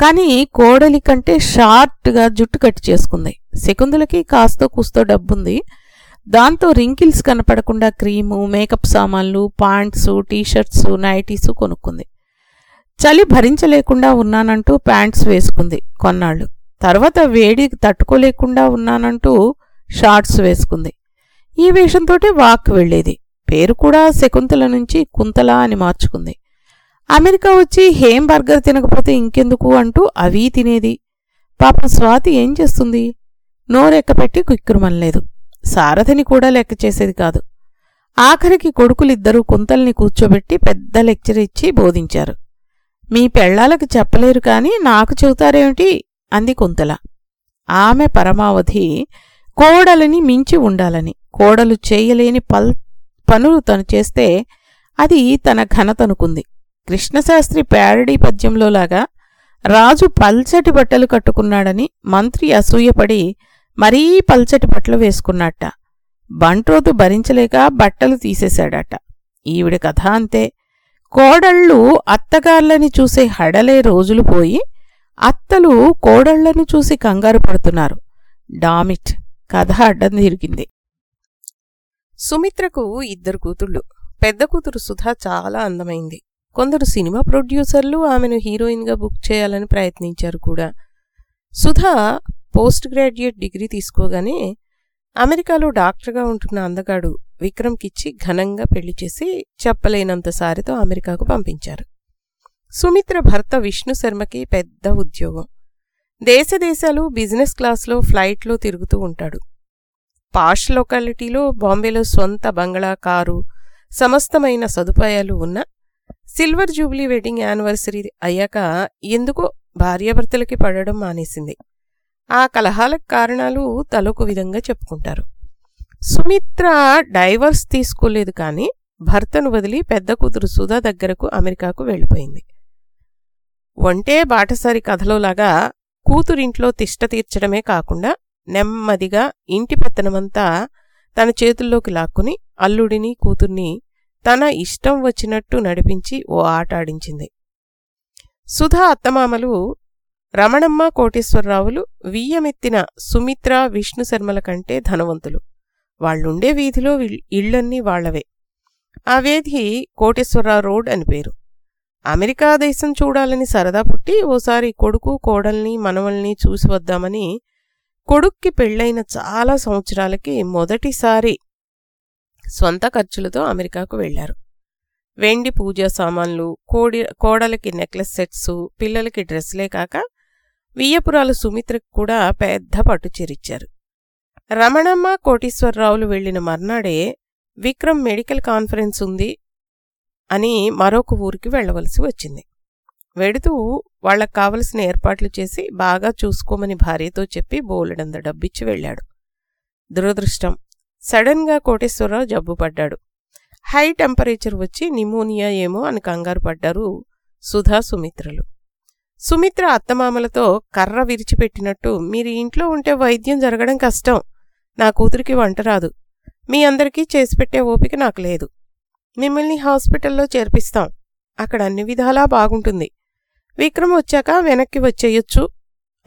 కానీ కోడలి కంటే షార్ట్గా జుట్టు కట్ చేసుకుంది. శకుందులకి కాస్తో కూస్తో డబ్బుంది. దాంతో రింకిల్స్ కనపడకుండా క్రీము మేకప్ సామాన్లు పాంట్సు టీషర్ట్స్ నైటీసు కొనుక్కుంది. చలి భరించలేకుండా ఉన్నానంటూ ప్యాంట్స్ వేసుకుంది కొన్నాళ్ళు. తర్వాత వేడి తట్టుకోలేకుండా ఉన్నానంటూ షార్ట్స్ వేసుకుంది. ఈ వేషంతోటే వాక్ వెళ్ళేది. పేరు కూడా శకుంతల నుంచి కుంతల అని మార్చుకుంది. అమెరికా వచ్చి హేం బర్గర్ తినకపోతే ఇంకెందుకు అంటూ అవీ తినేది. పాపం స్వాతి ఏం చేస్తుంది? నోరెక్కపెట్టి కుక్కురుమనలేదు సారథిని కూడా లెక్క చేసేది కాదు. ఆఖరికి కొడుకులిద్దరూ కుంతల్ని కూర్చోబెట్టి పెద్ద లెక్చర్ ఇచ్చి బోధించారు. మీ పెళ్ళాలకు చెప్పలేరు కాని నాకు చెబుతారేమిటి? అంది కుంతల. ఆమె పరమావధి కోడలని మించి ఉండాలని కోడలు చేయలేని పల్ పనులు తను చేస్తే అది తన ఘనతనుకుంది కృష్ణశాస్త్రి ప్యారడీ పద్యంలోలాగా రాజు పల్చటి బట్టలు కట్టుకున్నాడని మంత్రి అసూయపడి మరీ పల్చటి బట్టలు వేసుకున్నట్ట బంట్రోతు భరించలేక బట్టలు తీసేశాడట. ఈవిడ కథ అంతే. కోడళ్ళు అత్తగార్లని చూసే హడలే రోజులు పోయి అత్తలు కోడళ్ళను చూసి కంగారు పడుతున్నారు. డామిట్. కథ అడ్డం తిరిగింది. సుమిత్రకు ఇద్దరు కూతుళ్ళు. పెద్ద కూతురు సుధా చాలా అందమైంది. కొందరు సినిమా ప్రొడ్యూసర్లు ఆమెను హీరోయిన్గా బుక్ చేయాలని ప్రయత్నించారు కూడా. సుధా పోస్ట్ గ్రాడ్యుయేట్ డిగ్రీ తీసుకోగానే అమెరికాలో డాక్టర్గా ఉంటున్న అందగాడు విక్రమ్కిచ్చి ఘనంగా పెళ్ళి చేసి చెప్పలేనంత సారితో అమెరికాకు పంపించారు. సుమిత్ర భర్త విష్ణు శర్మకి పెద్ద ఉద్యోగం. దేశదేశాలు బిజినెస్ క్లాస్లో ఫ్లైట్లో తిరుగుతూ ఉంటాడు. పాష్ లొకాలిటీలో బాంబేలో సొంత బంగళా కారు సమస్తమైన సదుపాయాలు ఉన్న సిల్వర్ జూబ్లీ వెడ్డింగ్ యానివర్సరీ అయ్యాక ఎందుకో భార్యాభర్తలకి పడడం మానేసింది. ఆ కలహాలకు కారణాలు తలొక విధంగా చెప్పుకుంటారు. సుమిత్ర డైవర్స్ తీసుకోలేదు కానీ భర్తను వదిలి పెద్ద కూతురు సుధా దగ్గరకు అమెరికాకు వెళ్ళిపోయింది. ఒంటే బాటసారి కథలోలాగా కూతురింట్లో తిష్ట తీర్చడమే కాకుండా నెమ్మదిగా ఇంటి పెత్తనమంతా తన చేతుల్లోకి లాక్కుని అల్లుడిని కూతుర్ని తన ఇష్టం వచ్చినట్టు నడిపించి ఓ ఆట ఆడించింది. సుధా అత్తమామలు రమణమ్మ కోటేశ్వరరావులు వియ్యమెత్తిన సుమిత్ర విష్ణు శర్మల కంటే ధనవంతులు. వాళ్ళుండే వీధిలో ఇళ్ళన్నీ వాళ్ళవే ఆ వీధి కోటేశ్వరరావు రోడ్ అని పేరు. అమెరికా దేశం చూడాలని సరదా పుట్టి ఓసారి కొడుకు కోడల్ని మనవల్ని చూసి వద్దామని కొడుక్కి పెళ్ళైన చాలా సంవత్సరాలకి మొదటిసారి స్వంత ఖర్చులతో అమెరికాకు వెళ్ళారు వెండి పూజా సామాన్లు కోడి కోడలకి నెక్లెస్ సెట్స్ పిల్లలకి డ్రెస్లే కాక వియ్యపురాలు సుమిత్రకు కూడా పెద్ద పట్టు రమణమ్మ కోటీశ్వరరావులు వెళ్ళిన మర్నాడే విక్రమ్ మెడికల్ కాన్ఫరెన్స్ ఉంది అని మరొక ఊరికి వెళ్ళవలసి వచ్చింది. వెడుతూ వాళ్ళకు కావలసిన ఏర్పాట్లు చేసి బాగా చూసుకోమని భార్యతో చెప్పి బోలెడంత డబ్బిచ్చి వెళ్ళాడు. దురదృష్టం సడన్గా కోటేశ్వరరావు జబ్బు పడ్డాడు. హై టెంపరేచర్ వచ్చి నిమోనియా ఏమో అని కంగారు పడ్డారు సుధా సుమిత్రలు. సుమిత్ర అత్తమామలతో కర్ర విరిచిపెట్టినట్టు మీరు ఇంట్లో ఉంటే వైద్యం జరగడం కష్టం. నా కూతురికి వంట రాదు. మీ అందరికీ చేసిపెట్టే ఓపిక నాకు లేదు. మిమ్మల్ని హాస్పిటల్లో చేర్పిస్తాం. అక్కడ అన్ని విధాలా బాగుంటుంది. విక్రమ్ వచ్చాక వెనక్కి వచ్చేయొచ్చు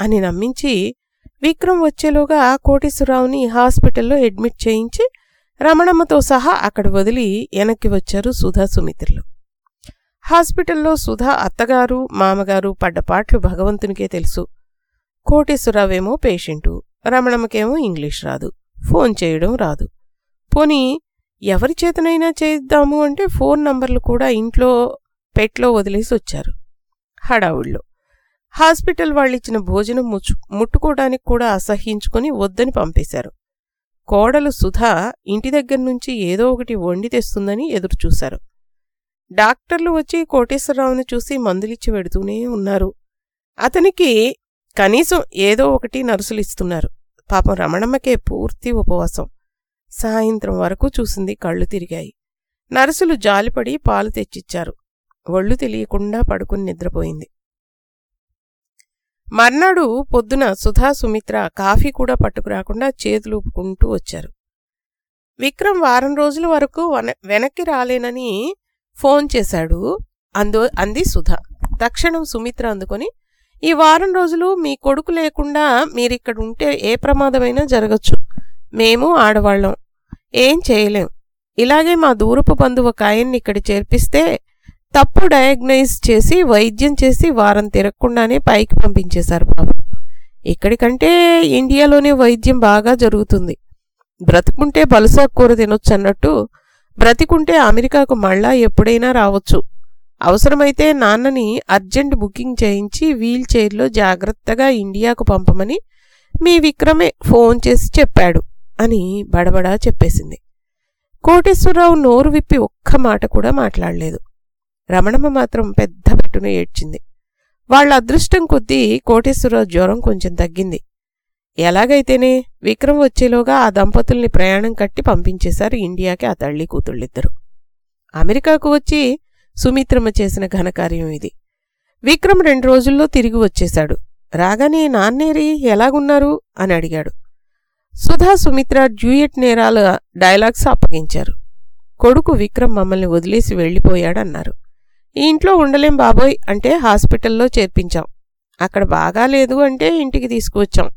అని నమ్మించి విక్రమ్ వచ్చేలోగా కోటేశ్వరరావుని హాస్పిటల్లో అడ్మిట్ చేయించి రమణమ్మతో సహా అక్కడ వదిలి వెనక్కి వచ్చారు సుధా సుమిత్రులు. హాస్పిటల్లో సుధా అత్తగారు మామగారు పడ్డపాట్లు భగవంతునికే తెలుసు. కోటేశ్వరరావేమో పేషెంటు రమణమ్మకేమో ఇంగ్లీష్ రాదు ఫోన్ చేయడం రాదు. పోనీ ఎవరి చేతనైనా చేద్దాము అంటే ఫోన్ నంబర్లు కూడా ఇంట్లో పెట్లో వదిలేసి వచ్చారు. హడావుళ్ళు హాస్పిటల్ వాళ్ళిచ్చిన భోజనం ముచ్చు ముట్టుకోవడానికి కూడా అసహ్యించుకొని వద్దని పంపేశారు. కోడలు సుధా ఇంటి దగ్గర నుంచి ఏదో ఒకటి వండి తెస్తుందని ఎదురుచూశారు. డాక్టర్లు వచ్చి కోటేశ్వరరావుని చూసి మందులిచ్చి వెడుతూనే ఉన్నారు. అతనికి కనీసం ఏదో ఒకటి నర్సులిస్తున్నారు. పాపం రమణమ్మకే పూర్తి ఉపవాసం. సాయంత్రం వరకు చూసింది కళ్ళు తిరిగాయి. నర్సులు జాలిపడి పాలు తెచ్చిచ్చారు. ఒళ్ళు తెలియకుండా పడుకుని నిద్రపోయింది. మర్నాడు పొద్దున సుధా సుమిత్ర కాఫీ కూడా పట్టుకురాకుండా చేతులూపుకుంటూ వచ్చారు. విక్రమ్ వారం రోజుల వరకు వెనక్కి రాలేనని ఫోన్ చేశాడు అందో అంది సుధా. తక్షణం సుమిత్ర అందుకొని ఈ వారం రోజులు మీ కొడుకు లేకుండా మీరిక్కడుంటే ఏ ప్రమాదమైనా జరగచ్చు. మేము ఆడవాళ్ళం. ఏం చేయలేం. ఇలాగే మా దూరపు బంధువు ఒక ఆయన్ని ఇక్కడ చేర్పిస్తే తప్పు డయాగ్నైజ్ చేసి వైద్యం చేసి వారం తిరగకుండానే పైకి పంపించేశారు పాపం ఇక్కడికంటే ఇండియాలోనే వైద్యం బాగా జరుగుతుంది. బ్రతుకుంటే బలుసా కూర తినొచ్చు అన్నట్టు బ్రతికుంటే అమెరికాకు మళ్ళా ఎప్పుడైనా రావచ్చు. అవసరమైతే నాన్నని అర్జెంట్ బుకింగ్ చేయించి వీల్ చైర్లో జాగ్రత్తగా ఇండియాకు పంపమని మీ విక్రమే ఫోన్ చేసి చెప్పాడు అని బడబడా చెప్పేసింది. కోటేశ్వరరావు నోరు విప్పి ఒక్క మాట కూడా మాట్లాడలేదు. రమణమ్మ మాత్రం పెద్ద పెట్టున ఏడ్చింది. వాళ్ళ అదృష్టం కొద్దీ కోటేశ్వరరావు జ్వరం కొంచెం తగ్గింది. ఎలాగైతేనే విక్రమ్ వచ్చేలోగా ఆ దంపతుల్ని ప్రయాణం కట్టి పంపించేశారు ఇండియాకి ఆ తల్లి కూతుళ్ళిద్దరు. అమెరికాకు వచ్చి సుమిత్రమ్మ చేసిన ఘనకార్యం ఇది. విక్రమ్ రెండు రోజుల్లో తిరిగి వచ్చేశాడు. రాగానే నాన్నేరి ఎలాగున్నారు? అని అడిగాడు. సుధా సుమిత్ర జ్యూయట్ నేరాల డైలాగ్స్ అప్పగించారు. కొడుకు విక్రమ్ మమ్మల్ని వదిలేసి వెళ్ళిపోయాడన్నారు. ఈ ఇంట్లో ఉండలేం బాబోయ్ అంటే హాస్పిటల్లో చేర్పించాం. అక్కడ బాగాలేదు అంటే ఇంటికి తీసుకువచ్చాం.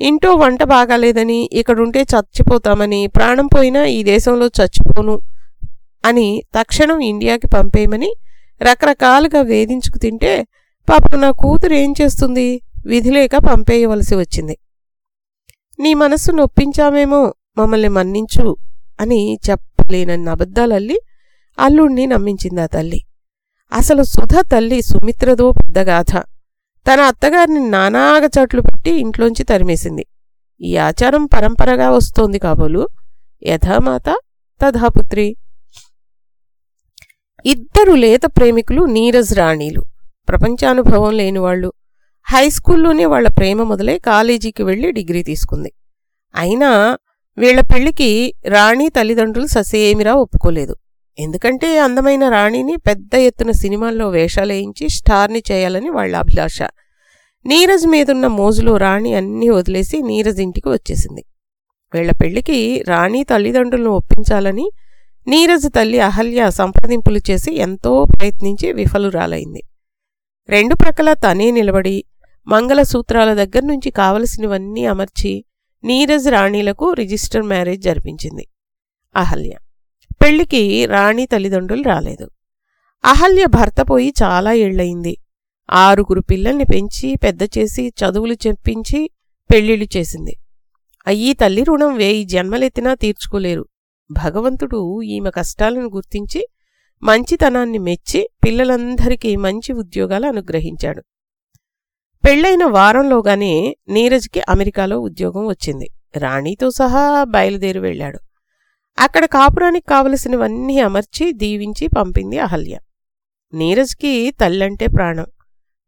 ఇంట్లో వంట బాగాలేదని ఇక్కడుంటే చచ్చిపోతామని ప్రాణం పోయినా ఈ దేశంలో చచ్చిపోను అని తక్షణం ఇండియాకి పంపేయమని రకరకాలుగా వేధించుకు తింటే పాపం నా కూతురు ఏం చేస్తుంది? విధిలేక పంపేయవలసి వచ్చింది. నీ మనస్సు నొప్పించామేమో మమ్మల్ని మన్నించు అని చెప్పలేనన్ని అబద్ధాలల్లి అల్లుణ్ణి నమ్మించింది ఆ తల్లి. అసలు సుధ తల్లి సుమిత్రదో పెద్దగాథ తన అత్తగారిని నానాగ చట్లు పెట్టి ఇంట్లోంచి తరిమేసింది. ఈ ఆచారం పరంపరగా వస్తోంది కాబోలు. యథామాత తథాపుత్రి. ఇద్దరు లేత ప్రేమికులు నీరజ్ రాణీలు. ప్రపంచానుభవం లేనివాళ్ళు హై స్కూల్లోనే వాళ్ళ ప్రేమ మొదలై కాలేజీకి వెళ్ళి డిగ్రీ తీసుకుంది. అయినా వీళ్ళ పెళ్ళికి రాణి తల్లిదండ్రులు ససేమిరా ఒప్పుకోలేదు. ఎందుకంటే అందమైన రాణిని పెద్ద ఎత్తున సినిమాల్లో వేషాలేయించి స్టార్ని చేయాలని వాళ్ళ అభిలాష. నీరజ్ మీదున్న మోజులో రాణి అన్నీ వదిలేసి నీరజ్ ఇంటికి వచ్చేసింది. వీళ్ళ పెళ్ళికి రాణి తల్లిదండ్రులను ఒప్పించాలని నీరజ్ తల్లి అహల్య సంప్రదింపులు చేసి ఎంతో ప్రయత్నించి విఫలురాలైంది. రెండు ప్రక్కల తనే నిలబడి మంగళసూత్రాల దగ్గర నుంచి కావలసినవన్నీ అమర్చి నీరజ్ రాణిలకు రిజిస్టర్ మ్యారేజ్ జరిపించింది అహల్య. పెళ్ళికి రాణి తల్లిదండ్రులు రాలేదు. అహల్య భర్త పోయి చాలా ఏళ్ళయింది ఆరుగురు పిల్లల్ని పెంచి పెద్ద చేసి చదువులు చెప్పించి పెళ్ళిళ్ళు చేసింది. అయ్యి తల్లి రుణం వేయి జన్మలెత్తినా తీర్చుకోలేరు. భగవంతుడు ఈమె కష్టాలను గుర్తించి మంచితనాన్ని మెచ్చి పిల్లలందరికీ మంచి ఉద్యోగాలు అనుగ్రహించాడు. పెళ్ళైన వారంలోగానే నీరజ్కి అమెరికాలో ఉద్యోగం వచ్చింది. రాణితో సహా బయలుదేరి వెళ్ళాడు. అక్కడ కాపురానికి కావలసినవన్నీ అమర్చి దీవించి పంపింది అహల్య. నీరజ్కి తల్లంటే ప్రాణం.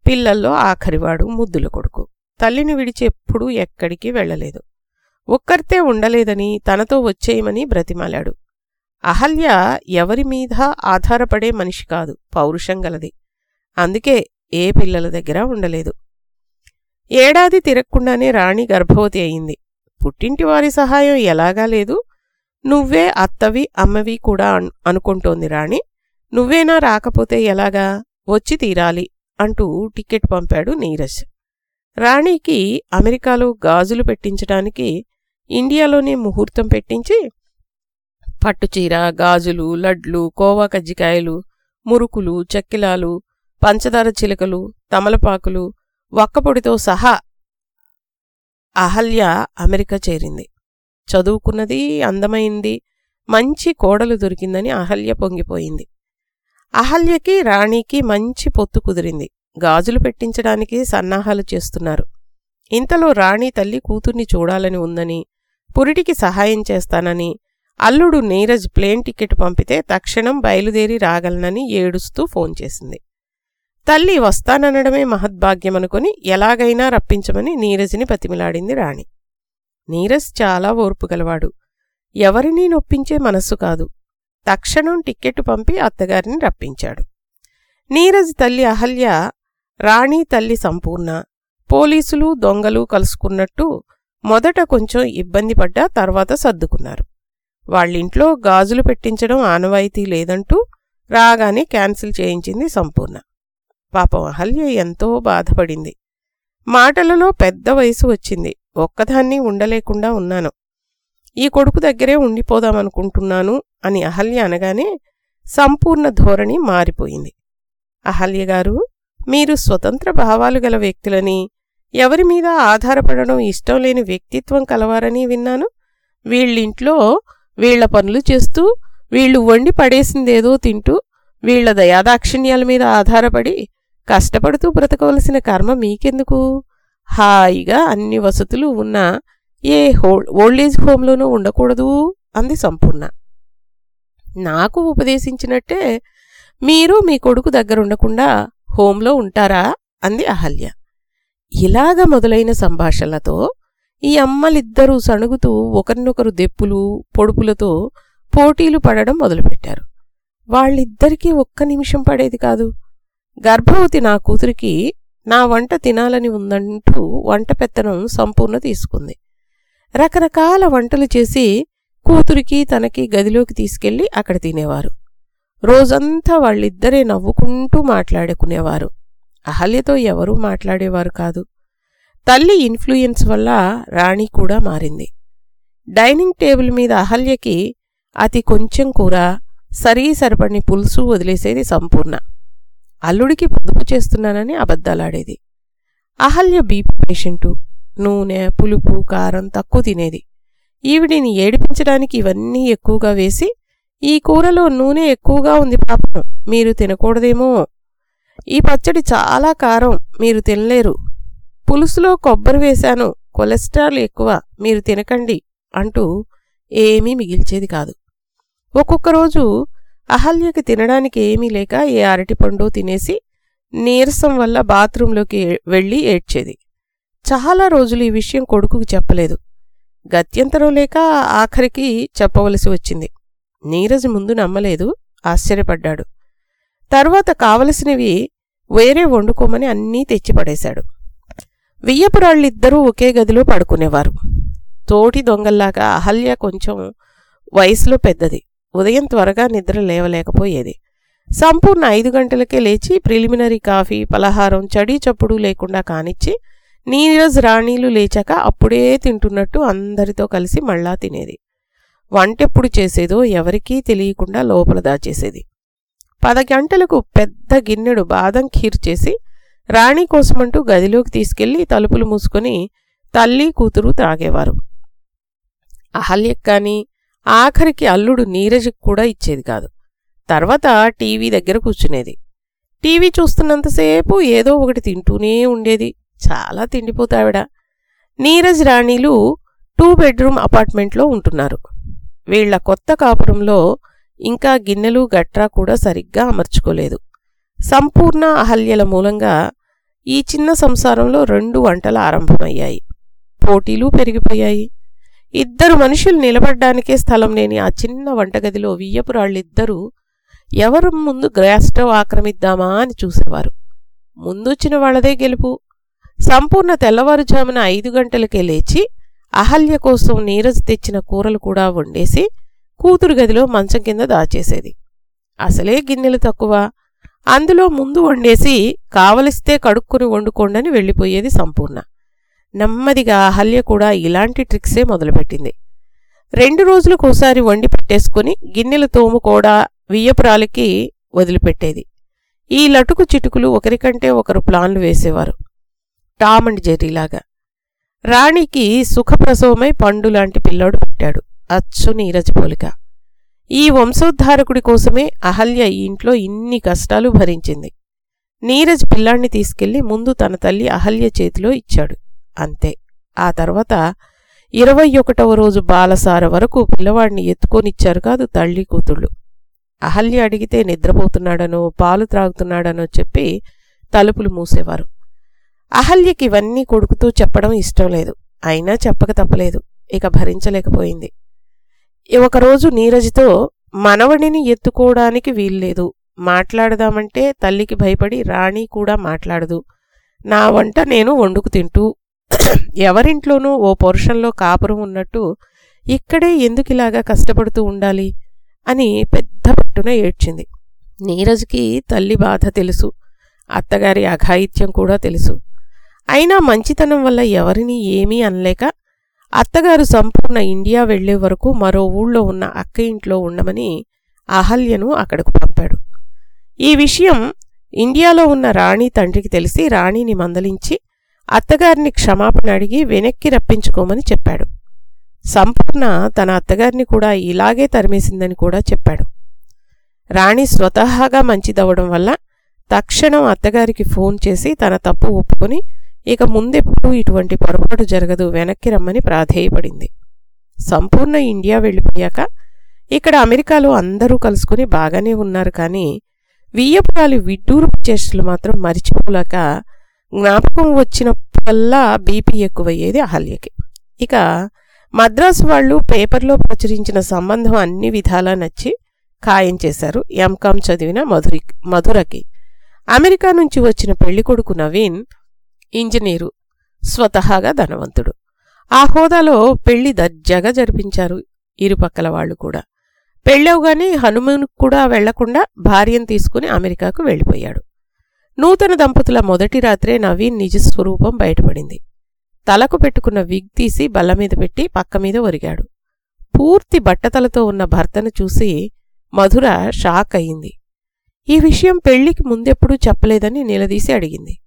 పిల్లల్లో ఆఖరివాడు ముద్దుల కొడుకు. తల్లిని విడిచి ఎప్పుడూ ఎక్కడికి వెళ్ళలేదు. ఒక్కరితే ఉండలేదని తనతో వచ్చేయమని బ్రతిమాలాడు. అహల్య ఎవరి మీద ఆధారపడే మనిషి కాదు పౌరుషం గలది. అందుకే ఏ పిల్లల దగ్గర ఉండలేదు. ఏడాది తిరగకుండానే రాణి గర్భవతి అయింది. పుట్టింటి వారి సహాయం ఎలాగా లేదు? నువ్వే అత్తవి అమ్మవి కూడా అనుకుంటోంది రాణి. నువ్వేనా రాకపోతే ఎలాగా? వచ్చి తీరాలి అంటూ టికెట్ పంపాడు నీరజ్. రాణికి అమెరికాలో గాజులు పెట్టించడానికి ఇండియాలోనే ముహూర్తం పెట్టించి పట్టుచీర గాజులు లడ్లు కోవా కజ్జికాయలు మురుకులు చెక్కిలాలు పంచదార చిలుకలు తమలపాకులు వక్కపొడితో సహా అహల్య అమెరికా చేరింది. చదువుకున్నది అందమైంది. మంచి కోడలు దొరికిందని అహల్య పొంగిపోయింది. అహల్యకి రాణికి మంచి పొత్తు కుదిరింది. గాజులు పెట్టించడానికి సన్నాహాలు చేస్తున్నారు. ఇంతలో రాణి తల్లి కూతుర్ని చూడాలని ఉందని పురిటికి సహాయం చేస్తానని అల్లుడు నీరజ్ ప్లేన్ టికెట్ పంపితే తక్షణం బయలుదేరి రాగలనని ఏడుస్తూ ఫోన్ చేసింది. తల్లి వస్తాననడమే మహద్భాగ్యమనుకొని ఎలాగైనా రప్పించమని నీరజ్ని బతిమిలాడింది రాణి. నీరజ్ చాలా ఓర్పు గలవాడు. ఎవరినీ నొప్పించే మనస్సు కాదు. తక్షణం టిక్కెట్టు పంపి అత్తగారిని రప్పించాడు. నీరజ్ తల్లి అహల్య రాణి తల్లి సంపూర్ణ పోలీసులు దొంగలు కలుసుకున్నట్టు మొదట కొంచెం ఇబ్బంది పడ్డా తర్వాత సర్దుకున్నారు. వాళ్ళింట్లో గాజులు పెట్టించడం ఆనవాయితీ లేదంటూ రాగానే క్యాన్సిల్ చేయించింది సంపూర్ణ. పాపం అహల్య ఎంతో బాధపడింది. మాటలలో పెద్ద వయసు వచ్చింది. ఒక్కదాన్ని ఉండలేకుండా ఉన్నాను. ఈ కొడుకు దగ్గరే ఉండిపోదామనుకుంటున్నాను అని అహల్య అనగానే సంపూర్ణ ధోరణి మారిపోయింది. అహల్య గారు మీరు స్వతంత్ర భావాలు గల వ్యక్తులని ఎవరి మీద ఆధారపడడం ఇష్టం లేని వ్యక్తిత్వం కలవారని విన్నాను. వీళ్ళింట్లో వీళ్ళ పనులు చేస్తూ వీళ్ళు వండి పడేసిందేదో తింటూ వీళ్ళ దయాదాక్షిణ్యాల మీద ఆధారపడి కష్టపడుతూ బ్రతకవలసిన కర్మ మీకెందుకు? హాయిగా అన్ని వసతులు ఉన్న ఏ ఓల్డ్ ఓల్డేజ్ హోంలోనూ ఉండకూడదు అంది సంపూర్ణ. నాకు ఉపదేశించినట్టే మీరు మీ కొడుకు దగ్గరుండకుండా హోంలో ఉంటారా? అంది అహల్య. ఇలాగ మొదలైన సంభాషణలతో ఈ అమ్మలిద్దరూ సణుగుతూ ఒకరినొకరు దెప్పులు పొడుపులతో పోటీలు పడడం మొదలుపెట్టారు. వాళ్ళిద్దరికీ ఒక్క నిమిషం పడేది కాదు. గర్భవతి నా కూతురికి నా వంట తినాలని ఉందంటూ వంట పెత్తనం సంపూర్ణ తీసుకుంది. రకరకాల వంటలు చేసి కూతురికి తనకి గదిలోకి తీసుకెళ్ళి అక్కడ తినేవారు. రోజంతా వాళ్ళిద్దరే నవ్వుకుంటూ మాట్లాడుకునేవారు. అహల్యతో ఎవరూ మాట్లాడేవారు కాదు. తల్లి ఇన్ఫ్లుయెన్స్ వల్ల రాణి కూడా మారింది. డైనింగ్ టేబుల్ మీద అహల్యకి అతి కొంచెం కూర సరీ సరిపడిని పులుసు వదిలేసేది సంపూర్ణ. అల్లుడికి పొదుపు చేస్తున్నానని అబద్ధాలాడేది. అహల్య బీపీ పేషెంటు నూనె పులుపు కారం తక్కువ తినేది. ఈవిడిని ఏడిపించడానికి ఇవన్నీ ఎక్కువగా వేసి ఈ కూరలో నూనె ఎక్కువగా ఉంది పాపం మీరు తినకూడదేమో. ఈ పచ్చడి చాలా కారం మీరు తినలేరు. పులుసులో కొబ్బరి వేశాను కొలెస్ట్రాల్ ఎక్కువ మీరు తినకండి అంటూ ఏమీ మిగిల్చేది కాదు. ఒక్కొక్క రోజు అహల్యకి తినడానికి ఏమీ లేక ఏ అరటిపండు తినేసి నీరసం వల్ల బాత్రూంలోకి వెళ్ళి ఏడ్చేది. చాలా రోజులు ఈ విషయం కొడుకుకి చెప్పలేదు. గత్యంతరం లేక ఆఖరికి చెప్పవలసి వచ్చింది. నీరజ్ ముందు నమ్మలేదు ఆశ్చర్యపడ్డాడు. తర్వాత కావలసినవి వేరే వండుకోమని అన్నీ తెచ్చిపడేశాడు. వియ్యపురాళ్ళిద్దరూ ఒకే గదిలో పడుకునేవారు. తోటి దొంగల్లాగా అహల్య కొంచెం వయసులో పెద్దది. ఉదయం త్వరగా నిద్ర లేవలేకపోయేది. సంపూర్ణ ఐదు గంటలకే లేచి ప్రిలిమినరీ కాఫీ పలహారం చడి చప్పుడు లేకుండా కానిచ్చి నీరజ్ రాణీలు లేచాక అప్పుడే తింటున్నట్టు అందరితో కలిసి మళ్ళా తినేది. వంటెప్పుడు చేసేదో ఎవరికీ తెలియకుండా లోపల దాచేసేది. పద గంటలకు పెద్ద గిన్నెడు బాదం ఖీర్ చేసి రాణి కోసమంటూ గదిలోకి తీసుకెళ్ళి తలుపులు మూసుకొని తల్లి కూతురు త్రాగేవారు అహల్యకు కానీ ఆఖరికి అల్లుడు నీరజ్కి కూడా ఇచ్చేది కాదు. తర్వాత టీవీ దగ్గర కూర్చునేది. టీవీ చూస్తున్నంతసేపు ఏదో ఒకటి తింటూనే ఉండేది. చాలా తిండిపోతావిడ. నీరజ్ రాణిలు టూ బెడ్రూమ్ అపార్ట్మెంట్లో ఉంటున్నారు. వీళ్ళ కొత్త కాపురంలో ఇంకా గిన్నెలు గట్రా కూడా సరిగ్గా అమర్చుకోలేదు. సంపూర్ణ అహల్యల మూలంగా ఈ చిన్న సంసారంలో రెండు వంటలు ఆరంభమయ్యాయి. పోటీలు పెరిగిపోయాయి. ఇద్దరు మనుషులు నిలబడ్డానికే స్థలం లేని ఆ చిన్న వంటగదిలో వియ్యపురాళ్ళిద్దరూ ఎవరు ముందు గ్యాస్ స్టవ్ ఆక్రమిద్దామా అని చూసేవారు. ముందొచ్చిన వాళ్ళదే గెలుపు. సంపూర్ణ తెల్లవారుజామున ఐదు గంటలకే లేచి అహల్య కోసం నీరజ్ తెచ్చిన కూరలు కూడా వండేసి కూతురు గదిలో మంచం కింద దాచేసేది. అసలే గిన్నెలు తక్కువ. అందులో ముందు వండేసి కావలిస్తే కడుక్కుని వండుకోండని వెళ్ళిపోయేది సంపూర్ణ. నెమ్మదిగా అహల్య కూడా ఇలాంటి ట్రిక్సే మొదలుపెట్టింది. రెండు రోజులకోసారి వండి పెట్టేసుకుని గిన్నెలు తోముకోడా వియ్యపురాలకి వదిలిపెట్టేది. ఈ లటుకు చిటుకులు ఒకరికంటే ఒకరు ప్లాన్లు వేసేవారు. టామ్ అండ్ జెర్రీలాగా రాణికి సుఖప్రసవమై పండు లాంటి పిల్లాడు పుట్టాడు. అచ్చు నీరజ్ పోలిక. ఈ వంశోద్ధారకుడి కోసమే అహల్య ఈ ఇంట్లో ఇన్ని కష్టాలు భరించింది. నీరజ్ పిల్లాణ్ణి తీసుకెళ్ళి ముందు తన తల్లి అహల్య చేతిలో ఇచ్చాడు. అంతే. ఆ తర్వాత ఇరవై ఒకటవ రోజు బాలసార వరకు పిల్లవాడిని ఎత్తుకొనిచ్చారు కాదు తల్లి కూతుళ్ళు. అహల్య అడిగితే నిద్రపోతున్నాడనో పాలు త్రాగుతున్నాడనో చెప్పి తలుపులు మూసేవారు. అహల్యకి ఇవన్నీ కొడుకుతూ చెప్పడం ఇష్టం లేదు. అయినా చెప్పక తప్పలేదు. ఇక భరించలేకపోయింది. ఒకరోజు నీరజ్తో మనవడిని ఎత్తుకోవడానికి వీల్లేదు. మాట్లాడదామంటే తల్లికి భయపడి రాణి కూడా మాట్లాడదు. నా వంట నేను వండుకు తింటూ ఎవరింట్లోనూ ఓ పోర్షన్లో కాపురం ఉన్నట్టు ఇక్కడే ఎందుకిలాగా కష్టపడుతూ ఉండాలి అని పెద్ద పట్టున ఏడ్చింది. నీరజ్కి తల్లి బాధ తెలుసు అత్తగారి అఘాయిత్యం కూడా తెలుసు. అయినా మంచితనం వల్ల ఎవరిని ఏమీ అనలేక అత్తగారు సంపూర్ణ ఇండియా వెళ్ళే వరకు మరో ఊళ్ళో ఉన్న అక్క ఇంట్లో ఉండమని అహల్యను అక్కడకు పంపాడు. ఈ విషయం ఇండియాలో ఉన్న రాణి తండ్రికి తెలిసి రాణిని మందలించి అత్తగారిని క్షమాపణ అడిగి వెనక్కి రప్పించుకోమని చెప్పాడు. సంపూర్ణ తన అత్తగారిని కూడా ఇలాగే తరిమేసిందని కూడా చెప్పాడు. రాణి స్వతహాగా మంచిదవడం వల్ల తక్షణం అత్తగారికి ఫోన్ చేసి తన తప్పు ఒప్పుకొని ఇక ముందెప్పుడూ ఇటువంటి పొరపాటు జరగదు వెనక్కి రమ్మని ప్రాధేయపడింది. సంపూర్ణ ఇండియా వెళ్ళిపోయాక ఇక్కడ అమెరికాలో అందరూ కలుసుకుని బాగానే ఉన్నారు కానీ వియ్యపురాలి విడ్డూరు చేష్టలు మాత్రం మరిచిపోలేక జ్ఞాపకం వచ్చినప్పుడల్లా బీపీ ఎక్కువయ్యేది అహల్యకి. ఇక మద్రాసు వాళ్ళు పేపర్లో ప్రచురించిన సంబంధం అన్ని విధాలా నచ్చి ఖాయం చేశారు ఎంకామ్ చదివిన మధురి మధురకి. అమెరికా నుంచి వచ్చిన పెళ్ళికొడుకు నవీన్ ఇంజనీరు స్వతహాగా ధనవంతుడు. ఆ హోదాలో పెళ్ళి దర్జాగా జరిపించారు ఇరుపక్కల వాళ్ళు కూడా. పెళ్ళవగానే హనుమూన్కు కూడా వెళ్ళకుండా భార్యను తీసుకుని అమెరికాకు వెళ్ళిపోయాడు. నూతన దంపతుల మొదటి రాత్రే నవీన్ నిజస్వరూపం బయటపడింది. తలకు పెట్టుకున్న విగ్ తీసి బల్లమీద పెట్టి పక్కమీద ఒరిగాడు. పూర్తి బట్టతలతో ఉన్న భర్తను చూసి మధుర షాక్ అయింది. ఈ విషయం పెళ్ళికి ముందెప్పుడూ చెప్పలేదని నిలదీసి అడిగింది.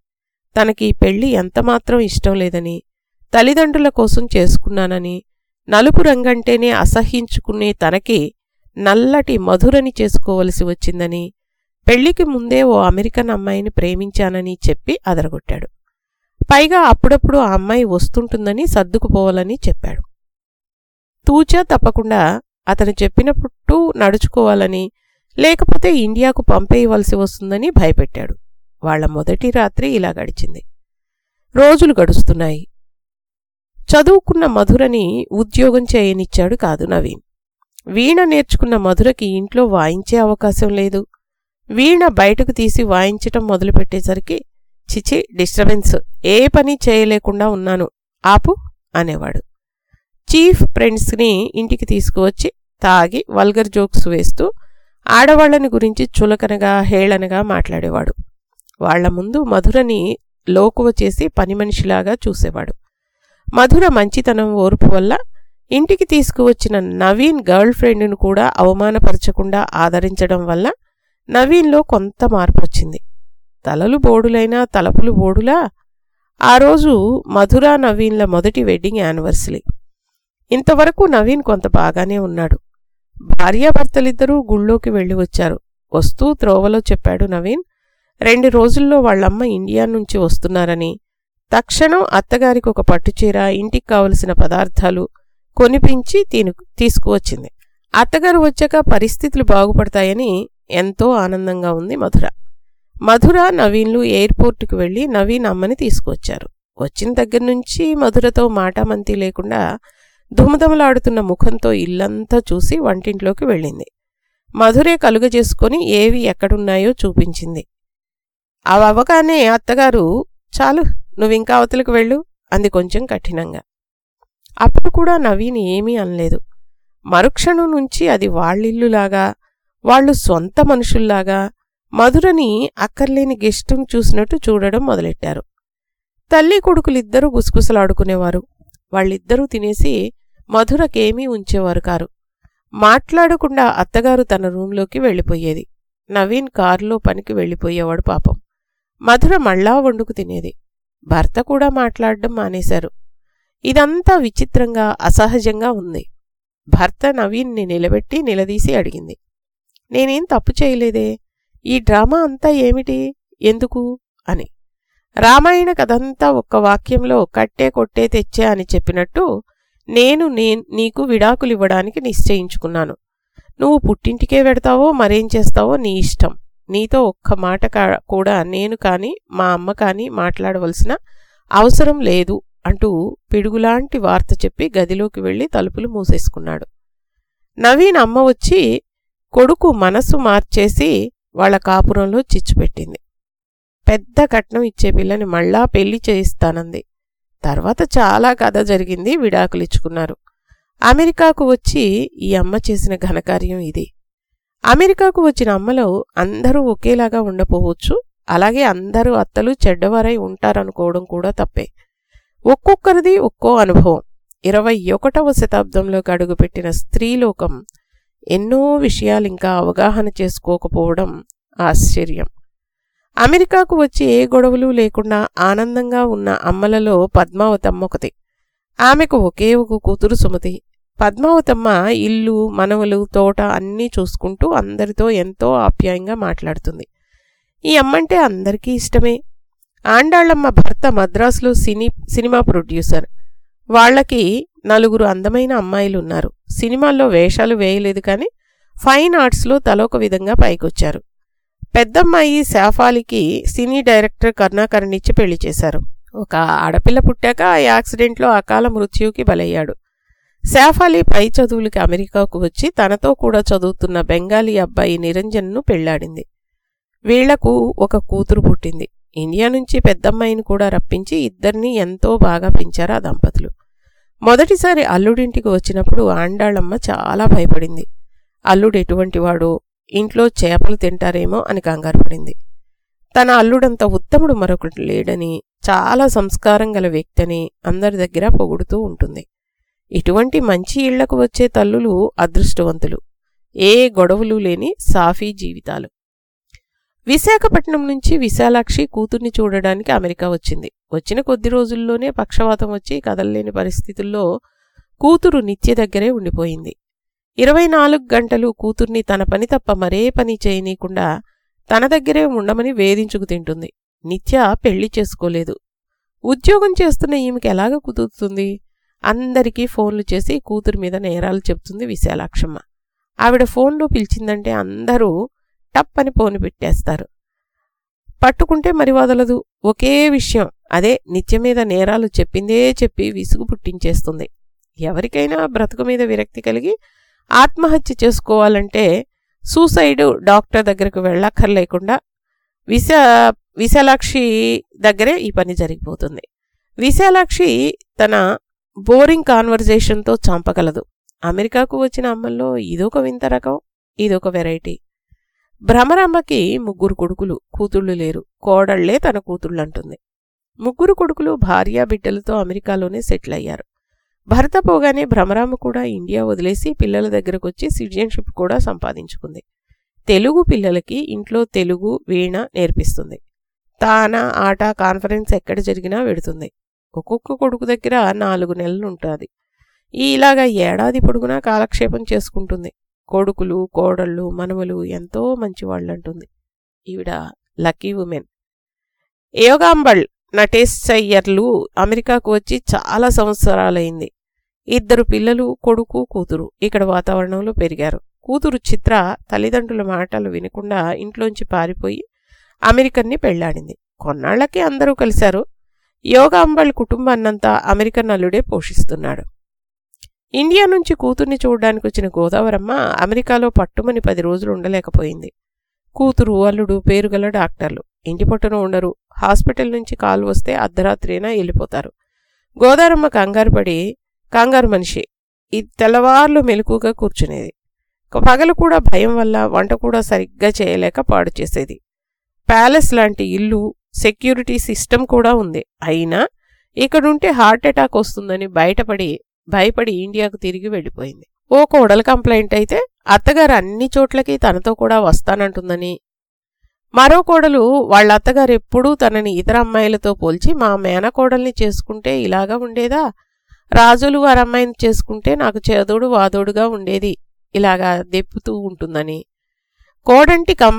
తనకి పెళ్ళి ఎంతమాత్రం ఇష్టం లేదని తల్లిదండ్రుల కోసం చేసుకున్నానని నలుపు రంగంటేనే అసహ్యించుకునే తనకి నల్లటి మధురని చేసుకోవలసి వచ్చిందని పెళ్ళికి ముందే ఓ అమెరికన్ అమ్మాయిని ప్రేమించానని చెప్పి అదరగొట్టాడు. పైగా అప్పుడప్పుడు ఆ అమ్మాయి వస్తుంటుందని సర్దుకుపోవాలని చెప్పాడు. తూచా తప్పకుండా అతను చెప్పినప్పుడు నడుచుకోవాలని లేకపోతే ఇండియాకు పంపేయవలసి వస్తుందని భయపెట్టాడు. వాళ్ళ మొదటి రాత్రి ఇలా గడిచింది. రోజులు గడుస్తున్నాయి. చదువుకున్న మధురని ఉద్యోగం చేయనిచ్చాడు కాదు నవీన్. వీణ నేర్చుకున్న మధురకి ఇంట్లో వాయించే అవకాశం లేదు. వీణ బయటకు తీసి వాయించటం మొదలుపెట్టేసరికి చిచి డిస్టర్బెన్స్ ఏ పని చేయలేకుండా ఉన్నాను ఆపు అనేవాడు. చీఫ్ ఫ్రెండ్స్ని ఇంటికి తీసుకువచ్చి తాగి వల్గర్ జోక్స్ వేస్తూ ఆడవాళ్ళని గురించి చులకనగా హేళనగా మాట్లాడేవాడు. వాళ్ళ ముందు మధురని లోకువ చేసి పని మనిషిలాగా చూసేవాడు. మధుర మంచితనం ఓర్పు వల్ల ఇంటికి తీసుకువచ్చిన నవీన్ గర్ల్ ఫ్రెండ్ను కూడా అవమానపరచకుండా ఆదరించడం వల్ల నవీన్లో కొంత మార్పు వచ్చింది తలలు బోడులైనా తలపులు బోడులా? ఆ రోజు మధుర నవీన్ల మొదటి వెడ్డింగ్ యానివర్సరీ. ఇంతవరకు నవీన్ కొంత బాగానే ఉన్నాడు. భార్యాభర్తలిద్దరూ గుళ్ళోకి వెళ్ళి వచ్చారు. వస్తూ త్రోవలో చెప్పాడు నవీన్ రెండు రోజుల్లో వాళ్ళమ్మ ఇండియా నుంచి వస్తున్నారని. తక్షణం అత్తగారికి ఒక పట్టుచీర ఇంటికి కావలసిన పదార్థాలు కొనిపించి తీను తీసుకువచ్చింది. అత్తగారు వచ్చాక పరిస్థితులు బాగుపడతాయని ఎంతో ఆనందంగా ఉంది మధుర. మధుర నవీన్లు ఎయిర్పోర్టుకు వెళ్ళి నవీన్ అమ్మని తీసుకువచ్చారు. వచ్చిన దగ్గర నుంచి మధురతో మాటామంతి లేకుండా దుమదమలాడుతున్న ముఖంతో ఇల్లంతా చూసి వంటింట్లోకి వెళ్ళింది. మధురే కలుగజేసుకొని ఏవి ఎక్కడున్నాయో చూపించింది. అవి అవ్వగానే అత్తగారు చాలు నువ్వింకా అవతలకు వెళ్ళు అంది కొంచెం కఠినంగా. అప్పుడు కూడా నవీన్ ఏమీ అనలేదు. మరుక్షణం నుంచి అది వాళ్ళిల్లులాగా వాళ్ళు సొంత మనుషుల్లాగా మధురని అక్కర్లేని గెస్టును చూసినట్టు చూడడం మొదలెట్టారు. తల్లి కొడుకులిద్దరూ గుసగుసలాడుకునేవారు. వాళ్ళిద్దరూ తినేసి మధురకేమీ ఉంచేవారు కారు. మాట్లాడకుండా అత్తగారు తన రూంలోకి వెళ్ళిపోయేది. నవీన్ కారులో పనికి వెళ్ళిపోయేవాడు పాపం. మధుర మళ్ళా వండుకు తినేది. భర్త కూడా మాట్లాడడం మానేశారు. ఇదంతా విచిత్రంగా అసహజంగా ఉంది. భర్త నవీన్ని నిలబెట్టి నిలదీసి అడిగింది. నేనేం తప్పు చేయలేదే? ఈ డ్రామా అంతా ఏమిటి? ఎందుకు? అని. రామాయణ కథంతా ఒక్క వాక్యంలో కట్టే కొట్టే తెచ్చే అని చెప్పినట్టు నేను నే నీకు విడాకులివ్వడానికి నిశ్చయించుకున్నాను. నువ్వు పుట్టింటికే వెడతావో మరేం చేస్తావో నీ ఇష్టం. నీతో ఒక్క మాట కూడా నేను కానీ మా అమ్మ కానీ మాట్లాడవలసిన అవసరం లేదు అంటూ పిడుగులాంటి వార్త చెప్పి గదిలోకి వెళ్ళి తలుపులు మూసేసుకున్నాడు. నవీన్ అమ్మ వచ్చి కొడుకు మనసు మార్చేసి వాళ్ళ కాపురంలో చిచ్చుపెట్టింది. పెద్ద కట్నం ఇచ్చే పిల్లని మళ్ళా పెళ్ళి చేయిస్తానంది. తర్వాత చాలా కథ జరిగింది విడాకులిచ్చుకున్నారు అమెరికాకు వచ్చి ఈ అమ్మ చేసిన ఘనకార్యం ఇది. అమెరికాకు వచ్చిన అమ్మలో అందరూ ఒకేలాగా ఉండపోవచ్చు. అలాగే అందరూ అత్తలు చెడ్డవారై ఉంటారనుకోవడం కూడా తప్పే. ఒక్కొక్కరిది ఒక్కో అనుభవం. ఇరవై ఒకటవ శతాబ్దంలోకి అడుగుపెట్టిన స్త్రీలోకం ఎన్నో విషయాలు ఇంకా అవగాహన చేసుకోకపోవడం ఆశ్చర్యం. అమెరికాకు వచ్చి ఏ గొడవలు లేకుండా ఆనందంగా ఉన్న అమ్మలలో పద్మావతమ్మ ఒకటి ఆమెకు ఒకే ఒక కూతురు సుమతి. పద్మావతమ్మ ఇల్లు మనవలు తోట అన్నీ చూసుకుంటూ అందరితో ఎంతో ఆప్యాయంగా మాట్లాడుతుంది. ఈ అమ్మంటే అందరికీ ఇష్టమే. ఆండాళ్ళమ్మ భర్త మద్రాసులో సినీ సినిమా ప్రొడ్యూసర్. వాళ్ళకి నలుగురు అందమైన అమ్మాయిలు ఉన్నారు సినిమాల్లో వేషాలు వేయలేదు కానీ ఫైన్ ఆర్ట్స్లో తలొక విధంగా పైకొచ్చారు. పెద్దమ్మాయి శాఫాలికి సినీ డైరెక్టర్ కరుణాకరణిచ్చి పెళ్ళి చేశారు. ఒక ఆడపిల్ల పుట్టాక ఆ యాక్సిడెంట్లో అకాల మృత్యువుకి బలయ్యాడు. శాఫాలి పై చదువులకి అమెరికాకు వచ్చి తనతో కూడా చదువుతున్న బెంగాలీ అబ్బాయి నిరంజన్ను పెళ్ళాడింది. వీళ్ళకు ఒక కూతురు పుట్టింది. ఇండియా నుంచి పెద్దమ్మాయిని కూడా రప్పించి ఇద్దరినీ ఎంతో బాగా పెంచారు ఆ దంపతులు. మొదటిసారి అల్లుడింటికి వచ్చినప్పుడు ఆండాళ్ళమ్మ చాలా భయపడింది. అల్లుడు ఎటువంటివాడో ఇంట్లో చేపలు తింటారేమో అని కంగారుపడింది తన అల్లుడంత ఉత్తముడు మరొకటి లేడని చాలా సంస్కారం గల వ్యక్తని అందరి దగ్గర పొగుడుతూ ఉంటుంది. ఇటువంటి మంచి ఇళ్ళకు వచ్చే తల్లులు అదృష్టవంతులు. ఏ గొడవలు లేని సాఫీ జీవితాలు. విశాఖపట్నం నుంచి విశాలాక్షి కూతుర్ని చూడడానికి అమెరికా వచ్చింది. వచ్చిన కొద్ది రోజుల్లోనే పక్షవాతం వచ్చి కదల్లేని పరిస్థితుల్లో కూతురు నిత్య దగ్గరే ఉండిపోయింది. ఇరవై నాలుగు గంటలు కూతుర్ని తన పని తప్ప మరే పని చేయనీయకుండా తన దగ్గరే ఉండమని వేధించుకు తింటుంది. నిత్య పెళ్ళి చేసుకోలేదు. ఉద్యోగం చేస్తున్న ఈమెకి ఎలాగ కుదురుతుంది? అందరికీ ఫోన్లు చేసి కూతురు మీద నేరాలు చెప్తుంది విశాలాక్షమ్మ. ఆవిడ ఫోన్లో పిలిచిందంటే అందరూ టప్ అని పోని పెట్టేస్తారు. పట్టుకుంటే మరి వదలదు. ఒకే విషయం అదే నిత్య మీద నేరాలు చెప్పిందే చెప్పి విసుగు పుట్టించేస్తుంది. ఎవరికైనా బ్రతుకు మీద విరక్తి కలిగి ఆత్మహత్య చేసుకోవాలంటే సూసైడ్ డాక్టర్ దగ్గరకు వెళ్ళక్కర్లేకుండా విశా విశాలాక్షి దగ్గరే ఈ పని జరిగిపోతుంది. విశాలాక్షి తన బోరింగ్ కాన్వర్జేషన్తో చంపగలదు. అమెరికాకు వచ్చిన అమ్మల్లో ఇదొక వింత రకం ఇదొక వెరైటీ. భ్రమరమ్మకి ముగ్గురు కొడుకులు కూతుళ్ళు లేరు. కోడళ్ళే తన కూతుళ్ళు అంటుంది ముగ్గురు కొడుకులు భార్యా బిడ్డలతో అమెరికాలోనే సెటిల్ అయ్యారు భర్త పోగానే భ్రమరామ కూడా ఇండియా వదిలేసి పిల్లల దగ్గరకు వచ్చి సిటిజన్షిప్ కూడా సంపాదించుకుంది. తెలుగు పిల్లలకి ఇంట్లో తెలుగు వీణ నేర్పిస్తుంది. తాన ఆట కాన్ఫరెన్స్ ఎక్కడ జరిగినా వెడుతుంది. ఒక్కొక్క కొడుకు దగ్గర నాలుగు నెలలు ఉంటుంది ఇలాగా ఏడాది పొడుగునా కాలక్షేపం చేసుకుంటుంది. కొడుకులు కోడళ్ళు మనవలు ఎంతో మంచివాళ్ళంటుంది. ఈవిడ లక్కీ ఉమెన్. యోగాంబళ్ నటేశయ్యర్లు అమెరికాకు వచ్చి చాలా సంవత్సరాలైంది. ఇద్దరు పిల్లలు కొడుకు కూతురు. ఇక్కడ వాతావరణంలో పెరిగారు. కూతురు చిత్ర తల్లిదండ్రుల మాటలు వినకుండా ఇంట్లోంచి పారిపోయి అమెరికన్ని పెళ్ళాడింది. కొన్నాళ్ళకి అందరూ కలిశారు. యోగాంబళ్ కుటుంబాన్నంతా అమెరికన్ అల్లుడే పోషిస్తున్నాడు. ఇండియా నుంచి కూతుర్ని చూడ్డానికి వచ్చిన గోదావరమ్మ అమెరికాలో పట్టుమని పది రోజులు ఉండలేకపోయింది. కూతురు అల్లుడు పేరుగల డాక్టర్లు. ఇంటి పట్టున ఉండరు. హాస్పిటల్ నుంచి కాలు వస్తే అర్ధరాత్రినా వెళ్ళిపోతారు. గోదారమ్మ కంగారు పడి కంగారు మనిషి. ఈ తెల్లవార్లు మెలకుగా కూర్చునేది. పగలు కూడా భయం వల్ల వంట కూడా సరిగ్గా చేయలేక పాడు చేసేది. ప్యాలెస్ లాంటి ఇల్లు సెక్యూరిటీ సిస్టమ్ కూడా ఉంది. అయినా ఇక్కడుంటే హార్ట్ అటాక్ వస్తుందని బయటపడి భయపడి ఇండియాకు తిరిగి వెళ్ళిపోయింది. ఓ కోడల కంప్లైంట్ అయితే అత్తగారు అన్ని చోట్లకి తనతో కూడా వస్తానంటుందని. మరో కోడలు వాళ్ళ అత్తగారు ఎప్పుడూ తనని ఇతర అమ్మాయిలతో పోల్చి మా మేనకోడల్ని చేసుకుంటే ఇలాగా ఉండేదా? రాజులు వారి అమ్మాయిని చేసుకుంటే నాకు చేదోడు వాదోడుగా ఉండేది. ఇలాగా దెప్పుతూ ఉంటుందని. కోడంటి కం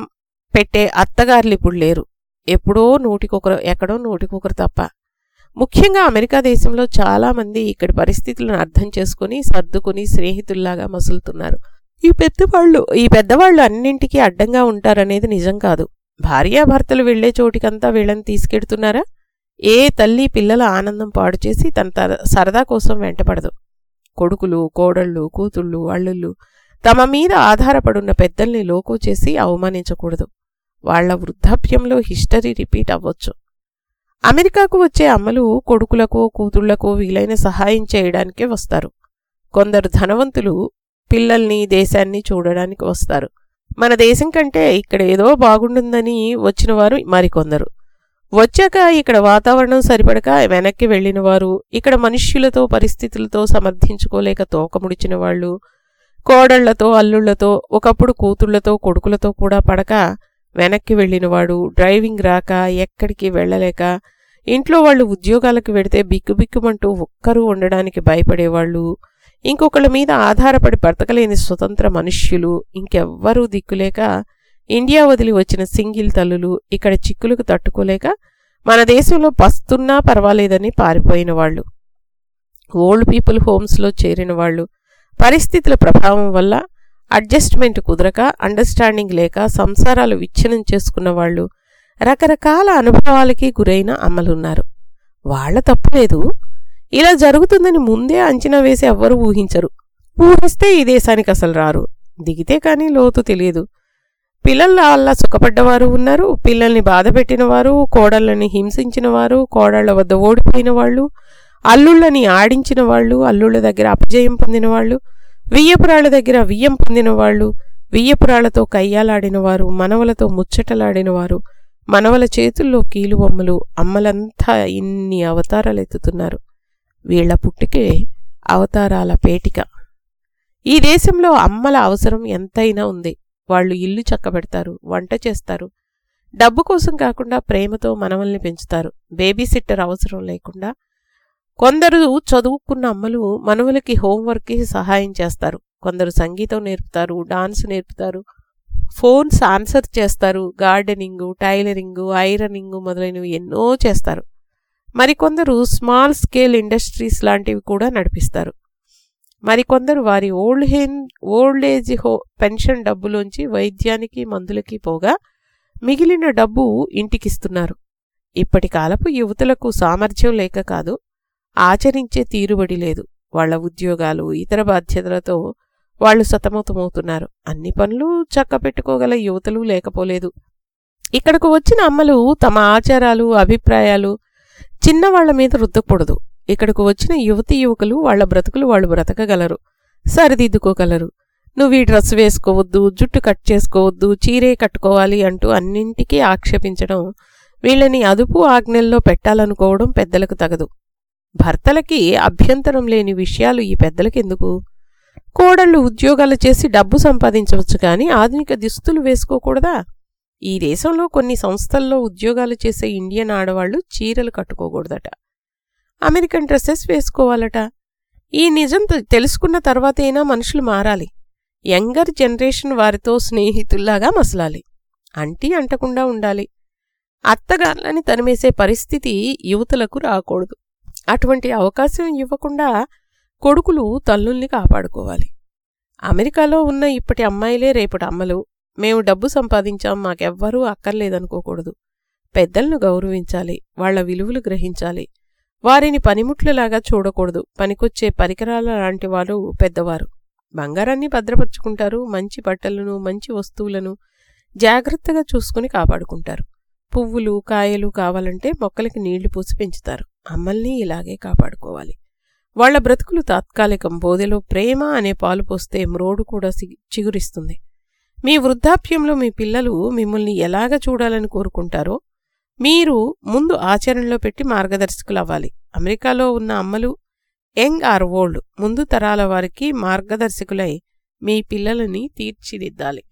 పెట్టే అత్తగారులు ఇప్పుడు లేరు. ఎప్పుడో నూటికొకరు ఎక్కడో నూటికొకరు తప్ప. ముఖ్యంగా అమెరికా దేశంలో చాలామంది ఇక్కడి పరిస్థితులను అర్థం చేసుకుని సర్దుకుని స్నేహితుల్లాగా మసులుతున్నారు. ఈ పెద్దవాళ్ళు ఈ పెద్దవాళ్ళు అన్నింటికీ అడ్డంగా ఉంటారనేది నిజం కాదు. భార్యాభర్తలు వెళ్ళే చోటికంతా వీళ్ళని తీసుకెడుతున్నారా? ఏ తల్లి పిల్లల ఆనందం పాడు చేసి తన సరదా కోసం వెంటపడదు. కొడుకులు కోడళ్ళు కూతుళ్ళు అల్లుళ్ళు తమ మీద ఆధారపడున్న పెద్దల్ని లోకు చేసి అవమానించకూడదు. వాళ్ళ వృద్ధాప్యంలో హిస్టరీ రిపీట్ అవ్వచ్చు. అమెరికాకు వచ్చే అమ్మలు కొడుకులకు కూతుళ్ళకు వీలైన సహాయం చేయడానికే వస్తారు. కొందరు ధనవంతులు పిల్లల్ని దేశాన్ని చూడడానికి వస్తారు. మన దేశం కంటే ఇక్కడ ఏదో బాగుంటుందని వచ్చిన వారు మరికొందరు. వచ్చాక ఇక్కడ వాతావరణం సరిపడక వెనక్కి వెళ్ళిన వారు ఇక్కడ మనుష్యులతో పరిస్థితులతో సమర్థించుకోలేక తోకముడిచిన వాళ్ళు కోడళ్ళతో అల్లుళ్ళతో ఒకప్పుడు కూతుళ్ళతో కొడుకులతో కూడా పడక వెనక్కి వెళ్ళినవాడు డ్రైవింగ్ రాక ఎక్కడికి వెళ్ళలేక ఇంట్లో వాళ్ళు ఉద్యోగాలకు వెడితే బిక్కుబిక్కుమంటూ ఒక్కరూ ఉండడానికి భయపడేవాళ్ళు. ఇంకొకళ్ళ మీద ఆధారపడి బ్రతకలేని స్వతంత్ర మనుష్యులు ఇంకెవ్వరూ దిక్కులేక ఇండియా వదిలి వచ్చిన సింగిల్ తల్లులు ఇక్కడ చిక్కులకు తట్టుకోలేక మన దేశంలో పస్తున్నా పర్వాలేదని పారిపోయిన వాళ్ళు ఓల్డ్ పీపుల్ హోమ్స్లో చేరిన వాళ్ళు పరిస్థితుల ప్రభావం వల్ల అడ్జస్ట్మెంట్ కుదరక అండర్స్టాండింగ్ లేక సంసారాలు విచ్ఛిన్నం చేసుకున్న వాళ్ళు రకరకాల అనుభవాలకి గురైన అమ్మలున్నారు వాళ్ళ తప్పులేదు ఇలా జరుగుతుందని ముందే అంచనా వేసి ఎవ్వరూ ఊహించరు. ఊహిస్తే ఈ దేశానికి అసలు రారు. దిగితే కానీ లోతు తెలియదు. పిల్లల అలా సుఖపడ్డవారు ఉన్నారు. పిల్లల్ని బాధపెట్టిన వారు కోడళ్ళని హింసించిన వారు కోడళ్ళ వద్ద ఓడిపోయిన వాళ్ళు అల్లుళ్ళని ఆడించిన వాళ్ళు అల్లుళ్ళ దగ్గర అపజయం పొందిన వాళ్ళు వియ్యపురాళ్ళ దగ్గర వియ్యం పొందిన వాళ్ళు వియ్యపురాళ్ళతో కయ్యాలాడినవారు మనవలతో ముచ్చటలాడినవారు మనవల చేతుల్లో కీలుబొమ్మలు అమ్మలంతా ఇన్ని అవతారాలు ఎత్తుతున్నారు వీళ్ళ పుట్టికే అవతారాల పేటిక. ఈ దేశంలో అమ్మల అవసరం ఎంతైనా ఉంది. వాళ్ళు ఇల్లు చక్కబెడతారు వంట చేస్తారు. డబ్బు కోసం కాకుండా ప్రేమతో మనవల్ని పెంచుతారు. బేబీ సిట్టర్ అవసరం లేకుండా కొందరు చదువుకున్న అమ్మలు మనవలకి హోంవర్క్కి సహాయం చేస్తారు. కొందరు సంగీతం నేర్పుతారు డాన్స్ నేర్పుతారు ఫోన్స్ ఆన్సర్ చేస్తారు గార్డెనింగు టైలరింగు ఐరనింగు మొదలైనవి ఎన్నో చేస్తారు. మరికొందరు స్మాల్ స్కేల్ ఇండస్ట్రీస్ లాంటివి కూడా నడిపిస్తారు. మరికొందరు వారి ఓల్డ్ హేన్ ఓల్డ్ ఏజ్ హో పెన్షన్ డబ్బులోంచి వైద్యానికి మందులకి పోగా మిగిలిన డబ్బు ఇంటికిస్తున్నారు. ఇప్పటి కాలపు యువతులకు సామర్థ్యం లేక కాదు ఆచరించే తీరుబడి లేదు. వాళ్ళ ఉద్యోగాలు ఇతర బాధ్యతలతో వాళ్ళు సతమతమవుతున్నారు. అన్ని పనులు చక్క పెట్టుకోగల యువతలు లేకపోలేదు. ఇక్కడకు వచ్చిన అమ్మలు తమ ఆచారాలు అభిప్రాయాలు చిన్నవాళ్ళ మీద రుద్దకూడదు. ఇక్కడకు వచ్చిన యువతి యువకులు వాళ్ళ బ్రతుకులు వాళ్ళు బ్రతకగలరు. సరిదిద్దుకోగలరు. నువ్వు ఈ డ్రెస్ వేసుకోవద్దు జుట్టు కట్ చేసుకోవద్దు చీరే కట్టుకోవాలి అంటూ అన్నింటికీ ఆక్షేపించడం వీళ్ళని అదుపు ఆజ్ఞల్లో పెట్టాలనుకోవడం పెద్దలకు తగదు. భర్తలకి అభ్యంతరం లేని విషయాలు ఈ పెద్దలకెందుకు? కోడళ్ళు ఉద్యోగాలు చేసి డబ్బు సంపాదించవచ్చు కానీ ఆధునిక దుస్తులు వేసుకోకూడదా? ఈ దేశంలో కొన్ని సంస్థల్లో ఉద్యోగాలు చేసే ఇండియన్ ఆడవాళ్ళు చీరలు కట్టుకోకూడదట. American dresses వేసుకోవాలట. ఈ నిజం తెలుసుకున్న తర్వాతైనా మనుషులు మారాలి. యంగర్ జనరేషన్ వారితో స్నేహితుల్లాగా మసలాలి. అంటీ అంటకుండా ఉండాలి. అత్తగార్లని తరిమేసే పరిస్థితి యువతులకు రాకూడదు. అటువంటి అవకాశం ఇవ్వకుండా కొడుకులు తల్లుల్ని కాపాడుకోవాలి. అమెరికాలో ఉన్న ఇప్పటి అమ్మాయిలే రేపటి అమ్మలు. మేము డబ్బు సంపాదించాం మాకెవ్వరూ అక్కర్లేదనుకోకూడదు. పెద్దలను గౌరవించాలి వాళ్ళ విలువలు గ్రహించాలి. వారిని పనిముట్లలాగా చూడకూడదు. పనికొచ్చే పరికరాల లాంటి వారు పెద్దవారు. బంగారాన్ని భద్రపరుచుకుంటారు మంచి బట్టలను మంచి వస్తువులను జాగ్రత్తగా చూసుకుని కాపాడుకుంటారు. పువ్వులు కాయలు కావాలంటే మొక్కలకి నీళ్ళు పూసి పెంచుతారు. అమ్మల్ని ఇలాగే కాపాడుకోవాలి. వాళ్ళ బ్రతుకులు తాత్కాలికం బోధెలో ప్రేమ అనే పాలు పోస్తే మ్రోడు కూడా సి- చిగురిస్తుంది. మీ వృద్ధాప్యంలో మీ పిల్లలు మిమ్మల్ని ఎలాగ చూడాలని కోరుకుంటారో మీరు ముందు ఆచరణలో పెట్టి మార్గదర్శకులు అవ్వాలి అమెరికాలో ఉన్న అమ్మలు యంగ్ ఆర్ ఓల్డ్ ముందు తరాల వారికి మార్గదర్శకులై మీ పిల్లలని తీర్చిదిద్దాలి.